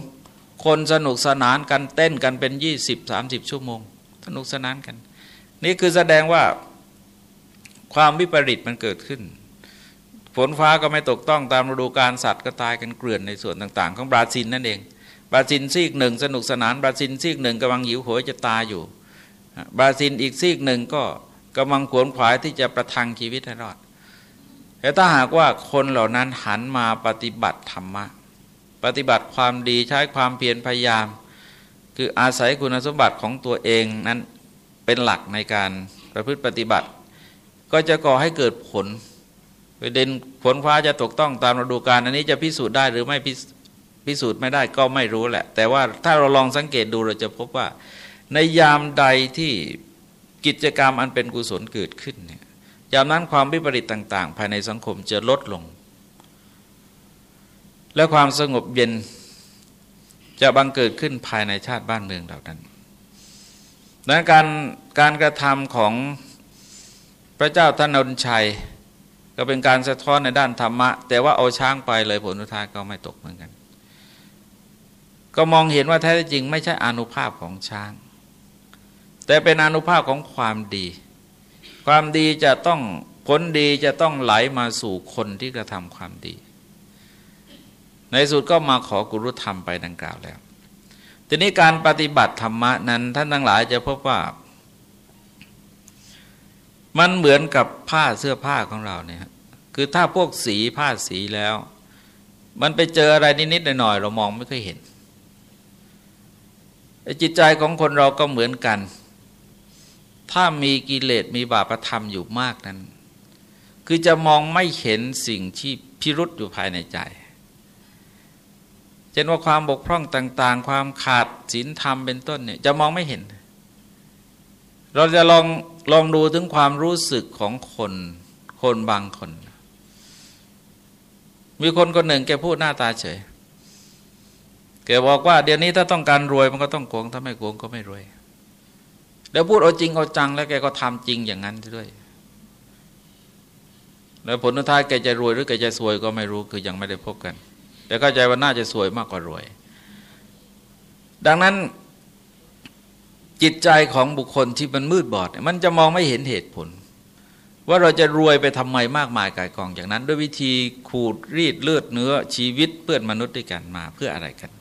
คนสนุกสนานกันเต้นกันเป็น 20-30 ชั่วโมง สนุกสนานกัน นี่คือแสดงว่าความวิปริตมันเกิดขึ้น ฝนฟ้าก็ไม่ตกต้องตามฤดูกาลสัตว์ก็ตายกันเกลื่อนในส่วนต่าง ๆ ของบราซิลนั่นเอง บราซิลซีกหนึ่งสนุกสนานบราซิลซีกหนึ่งกำลังหิวโหยจะตายอยู่บราซิลอีกซีกหนึ่งก็กำลังขวนขวายที่จะประทังชีวิตให้รอดแต่ถ้าหากว่าคนเหล่านั้นหันมาปฏิบัติธรรมะ ปฏิบัติความดีใช้ความเพียรพยายาม คืออาศัยคุณสมบัติของตัวเองนั้นเป็นหลักในการประพฤติปฏิบัติ ก็จะก่อให้เกิดผลประเด็นผลฟ้าจะตกต้องตามฤดูกาลอันนี้จะพิสูจน์ได้หรือไม่ พิสูจน์ไม่ได้ก็ไม่รู้แหละ แต่ว่าถ้าเราลองสังเกตดูเราจะพบว่า ในยามใดที่กิจกรรมอันเป็นกุศลเกิดขึ้นเนี่ยยามนั้นความวิปริตต่าง ๆ ภายในสังคมจะลดลง และความสงบเย็นจะบังเกิดขึ้นภายในชาติบ้านเมืองเหล่านั้นดังการการกระทำของพระเจ้าธนนชัย ก็เป็นการสะท้อนในด้านธรรมะ แต่ว่าเอาช้างไปเลยผลทุท้ายก็ไม่ตกเหมือนกัน ก็มองเห็นว่าแท้จริงไม่ใช่อนุภาพของช้าง แต่เป็นอนุภาพของความดี ความดีจะต้องผลดีจะต้องไหลมาสู่คนที่กระทำความดี ในสุดก็มาขอกุรุธรรมไปดังกล่าวแล้ว ทีนี้การปฏิบัติธรรมะนั้นท่านทั้งหลายจะพบว่า มันเหมือนกับผ้าเสื้อผ้าของเราเนี่ยคือถ้าพวกสีผ้าสีแล้ว มันไปเจออะไรนิดๆหน่อยๆเรามองไม่ค่อยเห็น จิตใจของคนเราก็เหมือนกัน ถ้ามีกิเลสมีบาปธรรมอยู่มากนั้น คือจะมองไม่เห็นสิ่งที่พิรุษอยู่ภายในใจเช่นว่าความบกพร่องต่าง ๆ ความขาดศีลธรรมเป็นต้นเนี่ยจะมองไม่เห็น เราจะลองลองดูถึงความรู้สึกของคนคนบางคน มีคนคนหนึ่งแกพูดหน้าตาเฉย บอกว่าเดี๋ยวนี้ถ้าต้องการรวยมันก็ต้องโกงถ้าไม่โกงก็ไม่รวย แล้วพูดเอาจริงเอาจังแล้วแกก็ทำจริงอย่างนั้นด้วย แล้วผลท้ายแกจะรวยหรือแกจะซวยก็ไม่รู้คือยังไม่ได้พบกัน แต่เข้าใจว่าน่าจะสวยมากกว่ารวย ดังนั้นจิตใจของบุคคลที่มันมืดบอด มันจะมองไม่เห็นเหตุผล ว่าเราจะรวยไปทำไมมากมายกายกองอย่างนั้น ด้วยวิธีขูดรีดเลือดเนื้อชีวิตเพื่อนมนุษย์ด้วยกันมาเพื่ออะไรกัน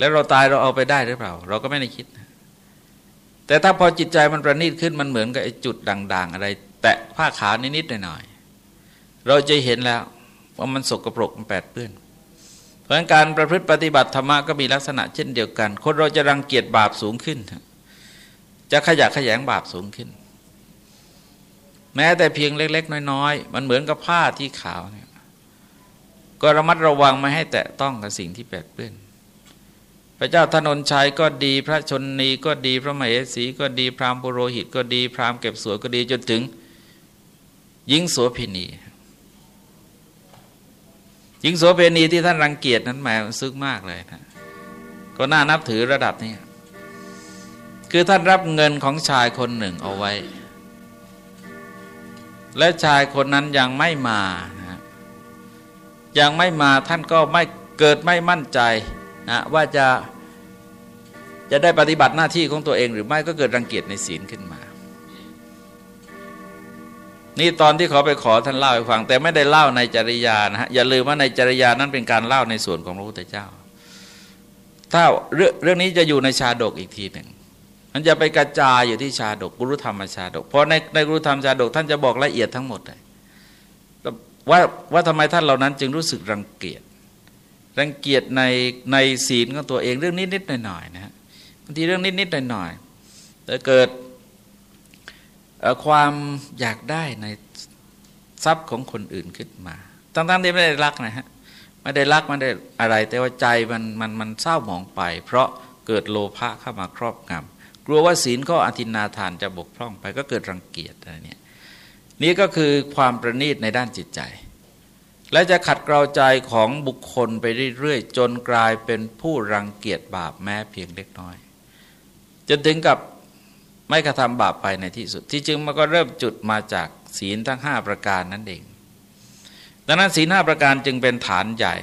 แล้วเราตายเราเอาไปได้หรือเปล่า เราก็ไม่ได้คิด แต่ถ้าพอจิตใจมันประณีตขึ้นมันเหมือนกับไอ้จุดด่าง ๆ อะไร แตะผ้าขาวนิดๆหน่อยๆเราจะเห็นแล้วว่ามันสกปรกมันแปดเปื้อนเพราะการประพฤติปฏิบัติธรรมะก็มีลักษณะเช่นเดียวกัน คนเราจะรังเกียจบาปสูงขึ้น จะขยะขยงบาปสูงขึ้น แม้แต่เพียงเล็ก ๆ น้อยๆมันเหมือนกับผ้าที่ขาวเนี่ยก็ระมัดระวังไม่ให้แตะต้องกับสิ่งที่แปดเปื้อน พระเจ้าธนนชัยก็ดีพระชนนีก็ดีพระมเหสีก็ดีพราหมณ์ปุโรหิตก็ดีพราหมณ์เก็บสวยก็ดีจนถึงยิงโสพินีหญิงโสเภณีที่ท่านรังเกียจนั้นแหมซึ้งมากเลยนะก็น่านับถือระดับนี้คือท่านรับเงินของชายคนหนึ่งเอาไว้ และชายคนนั้นยังไม่มานะยังไม่มาท่านก็ไม่เกิดไม่มั่นใจ นะว่าจะจะได้ปฏิบัติหน้าที่ของตัวเองหรือไม่ก็เกิดรังเกียจในศีลขึ้นมา นี่ตอนที่ขาไปขอท่านเล่าให้ฟัง แต่ไม่ได้เล่าในจริยานะฮะอย่าลืมว่าในจริยานั้นเป็นการเล่าในส่วนของพระพุทธเจ้า ถ้าเรื่องเรื่องนี้จะอยู่ในชาดกอีกทีหนึ่งมันจะไปกระจายอยู่ที่ชาดกกุรุธรรมชาดกเพราะในในกุรุธรรมชาดกท่านจะบอกละเอียดทั้งหมดเลยว่าว่าทำไมท่านเหล่านั้นจึงรู้สึกรังเกียจ รังเกียจในในศีลของตัวเองเรื่องนิดนิดหน่อยหน่อยนะฮะางทีเรื่องนิดๆหน่อยๆแต่เกิดความอยากได้ในทรัพย์ของคนอื่นขึ้นมาทั้งๆที่ไม่ได้รักนะฮะไม่ได้รักไม่ได้อะไร แต่ว่าใจมันมันมันเศร้าหมองไป เพราะเกิดโลภะเข้ามาครอบงำกลัวว่าศีลข้ออธินาทานจะบกพร่องไปก็เกิดรังเกียจอะไรเนี่ยนี่ก็คือความประณีตในด้านจิตใจ และจะขัดเกลาใจของบุคคลไปเรื่อยๆ จนกลายเป็นผู้รังเกียจบาปแม้เพียงเล็กน้อย จนถึงกับไม่กระทำบาปไปในที่สุด ที่จริงมันก็เริ่มจุดมาจากศีลทั้งห้าประการนั่นเอง ดังนั้นศีลห้าประการจึงเป็นฐานใหญ่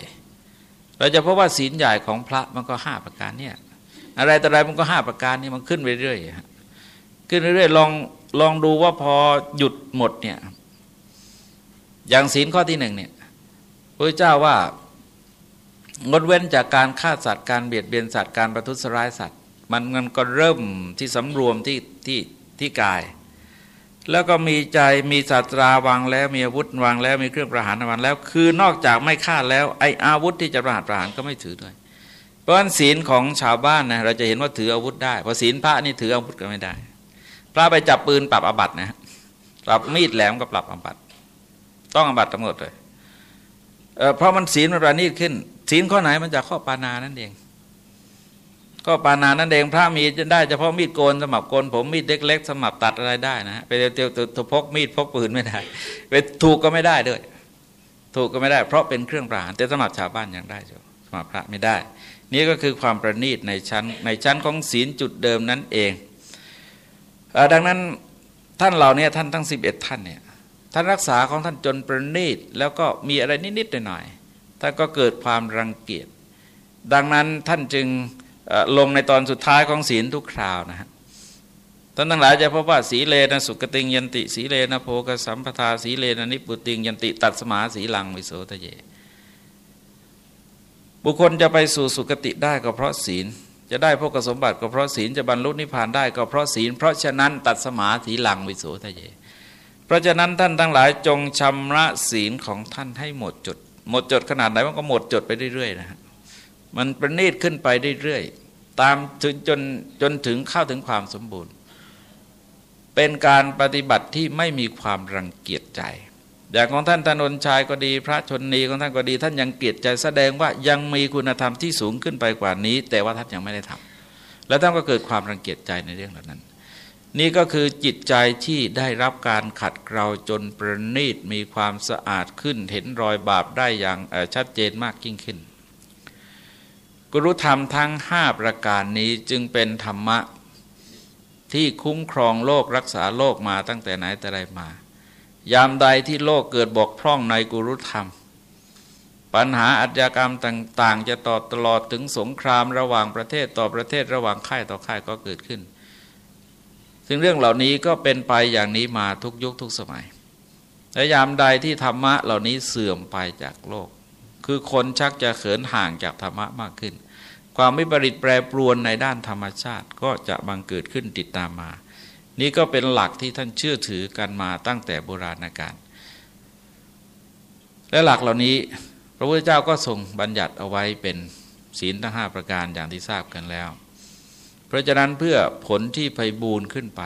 เราจะพบว่าศีลใหญ่ของพระมันก็ห้าประการเนี่ยอะไรแต่อะไรมันก็ห้าประการนี่มันขึ้นไปเรื่อยๆขึ้นเรื่อยๆลองลองดูว่าพอหยุดหมดเนี่ยอย่างศีลข้อที่หนึ่งเนี่ย พระเจ้าว่างดเว้นจากการฆ่าสัตว์การเบียดเบียนสัตว์การประทุษร้ายสัตว์ มันมันก็เริ่มที่สำรวมที่ที่ที่กาย แล้วก็มีใจมีศาสตราวางแล้วมีอาวุธวางแล้วมีเครื่องประหารวางแล้ว คือนอกจากไม่ฆ่าแล้วไออาวุธที่จะประหารประหารก็ไม่ถือด้วย เพราะฉะนั้นศีลของชาวบ้านนะเราจะเห็นว่าถืออาวุธได้พอศีลพระนี่ถืออาวุธก็ไม่ได้ พระไปจับปืนปรับอาบัตินะปรับมีดแหลมก็ปรับอาบัติ ต้องอาบัติทั้งหมดเลย เพราะมันศีลมันประณีตขึ้น ศีลข้อไหนมันจากข้อปานานั่นเองก็ปานานั่นเองพระมีจะได้เฉพาะมีดโกนสมับโกนผมมีดเล็ก ๆ สมับตัดอะไรได้นะไปเตียวตัวพกมีดพกปืนไม่ได้ไปถูกก็ไม่ได้ด้วย ถูกก็ไม่ได้ เพราะเป็นเครื่องประหารแต่สมับชาวบ้านยังได้จ้ะสมับพระไม่ได้ นี่ก็คือความประณีตในชั้นในชั้นของศีลจุดเดิมนั่นเองดังนั้นท่านเหล่านี้ท่านทั้ง 11 ท่านเนี่ย ท่านรักษาของท่านจนประณีตแล้วก็มีอะไรนิดๆหน่อยๆท่านก็เกิดความรังเกียจ ดังนั้นท่านจึงลงในตอนสุดท้ายของศีลทุกคราวนะฮะท่านทั้งหลายจะพบว่าสีเลนะสุกติงยันติ สีเลนะโพกสัมปทาสีเลนะนิปุติงยันติตัดสมาสีลังวิโสทะเย บุคคลจะไปสู่สุคติได้ก็เพราะศีล จะได้พวกสมบัติก็เพราะศีลจะบรรลุนิพพานได้ก็เพราะศีล เพราะฉะนั้นตัดสมาสีลังวิโสทะเย เพราะฉะนั้นท่านทั้งหลายจงชำระศีลของท่านให้หมดจด หมดจดขนาดไหนมันก็หมดจดไปเรื่อยๆนะฮะมันประณีตขึ้นไปเรื่อยๆตามถึงจนจนถึงเข้าถึงความสมบูรณ์ เป็นการปฏิบัติที่ไม่มีความรังเกียจใจอย่างของท่านธนนชัยก็ดี พระชนนีของท่านก็ดี ท่านยังเกียจใจแสดงว่ายังมีคุณธรรมที่สูงขึ้นไปกว่านี้ แต่ว่าท่านยังไม่ได้ทำแล้วท่านก็เกิดความรังเกียจใจในเรื่องเหล่านั้น นี่ก็คือจิตใจที่ได้รับการขัดเกลาจนประณีตมีความสะอาดขึ้น เห็นรอยบาปได้อย่างชัดเจนมากยิ่งขึ้น กุรุธรรมทั้งห้าประการนี้จึงเป็นธรรมะที่คุ้มครองโลกรักษาโลกมาตั้งแต่ไหนแต่ไรมา ยามใดที่โลกเกิดบกพร่องในกุรุธรรม ปัญหาอาชญากรรมต่าง ๆ จะต่อตลอดถึงสงครามระหว่างประเทศต่อประเทศระหว่างค่ายต่อค่ายก็เกิดขึ้น ซึ่งเรื่องเหล่านี้ก็เป็นไปอย่างนี้มาทุกยุคทุกสมัยและยามใดที่ธรรมะเหล่านี้เสื่อมไปจากโลก คือคนชักจะเขินห่างจากธรรมะมากขึ้น ความไม่บริตแปรปรวนในด้านธรรมชาติก็จะบังเกิดขึ้นติดตามมา นี่ก็เป็นหลักที่ท่านเชื่อถือกันมาตั้งแต่โบราณกาลและหลักเหล่านี้พระพุทธเจ้าก็ทรงบัญญัติเอาไว้เป็นศีลทั้งห้าประการอย่างที่ทราบกันแล้ว เพราะฉะนั้นเพื่อผลที่ไพบูรณ์ขึ้นไป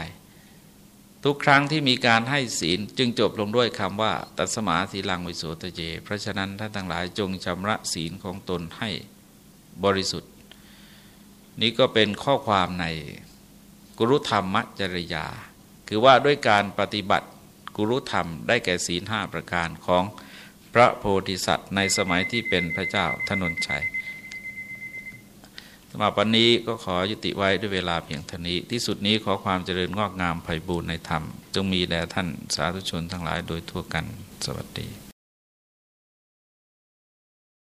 ทุกครั้งที่มีการให้ศีลจึงจบลงด้วยคำว่า ตัสมาสีลังวิโสตเจ เพราะฉะนั้นท่านทั้งหลายจงชำระศีลของตนให้บริสุทธิ์ นี้ก็เป็นข้อความในกุรุธรรมจริยา คือว่าด้วยการปฏิบัติกุรุธรรมได้แก่ศีลห้าประการของพระโพธิสัตว์ในสมัยที่เป็นพระเจ้าธนนชัย สำหรับวันนี้ก็ขอยุติไว้ด้วยเวลาเพียงเท่านี้ ที่สุดนี้ขอความเจริญงอกงามไพบูรณ์ในธรรม จงมีแด่ท่านสาธุชนทั้งหลายโดยทั่วกัน สวัสดี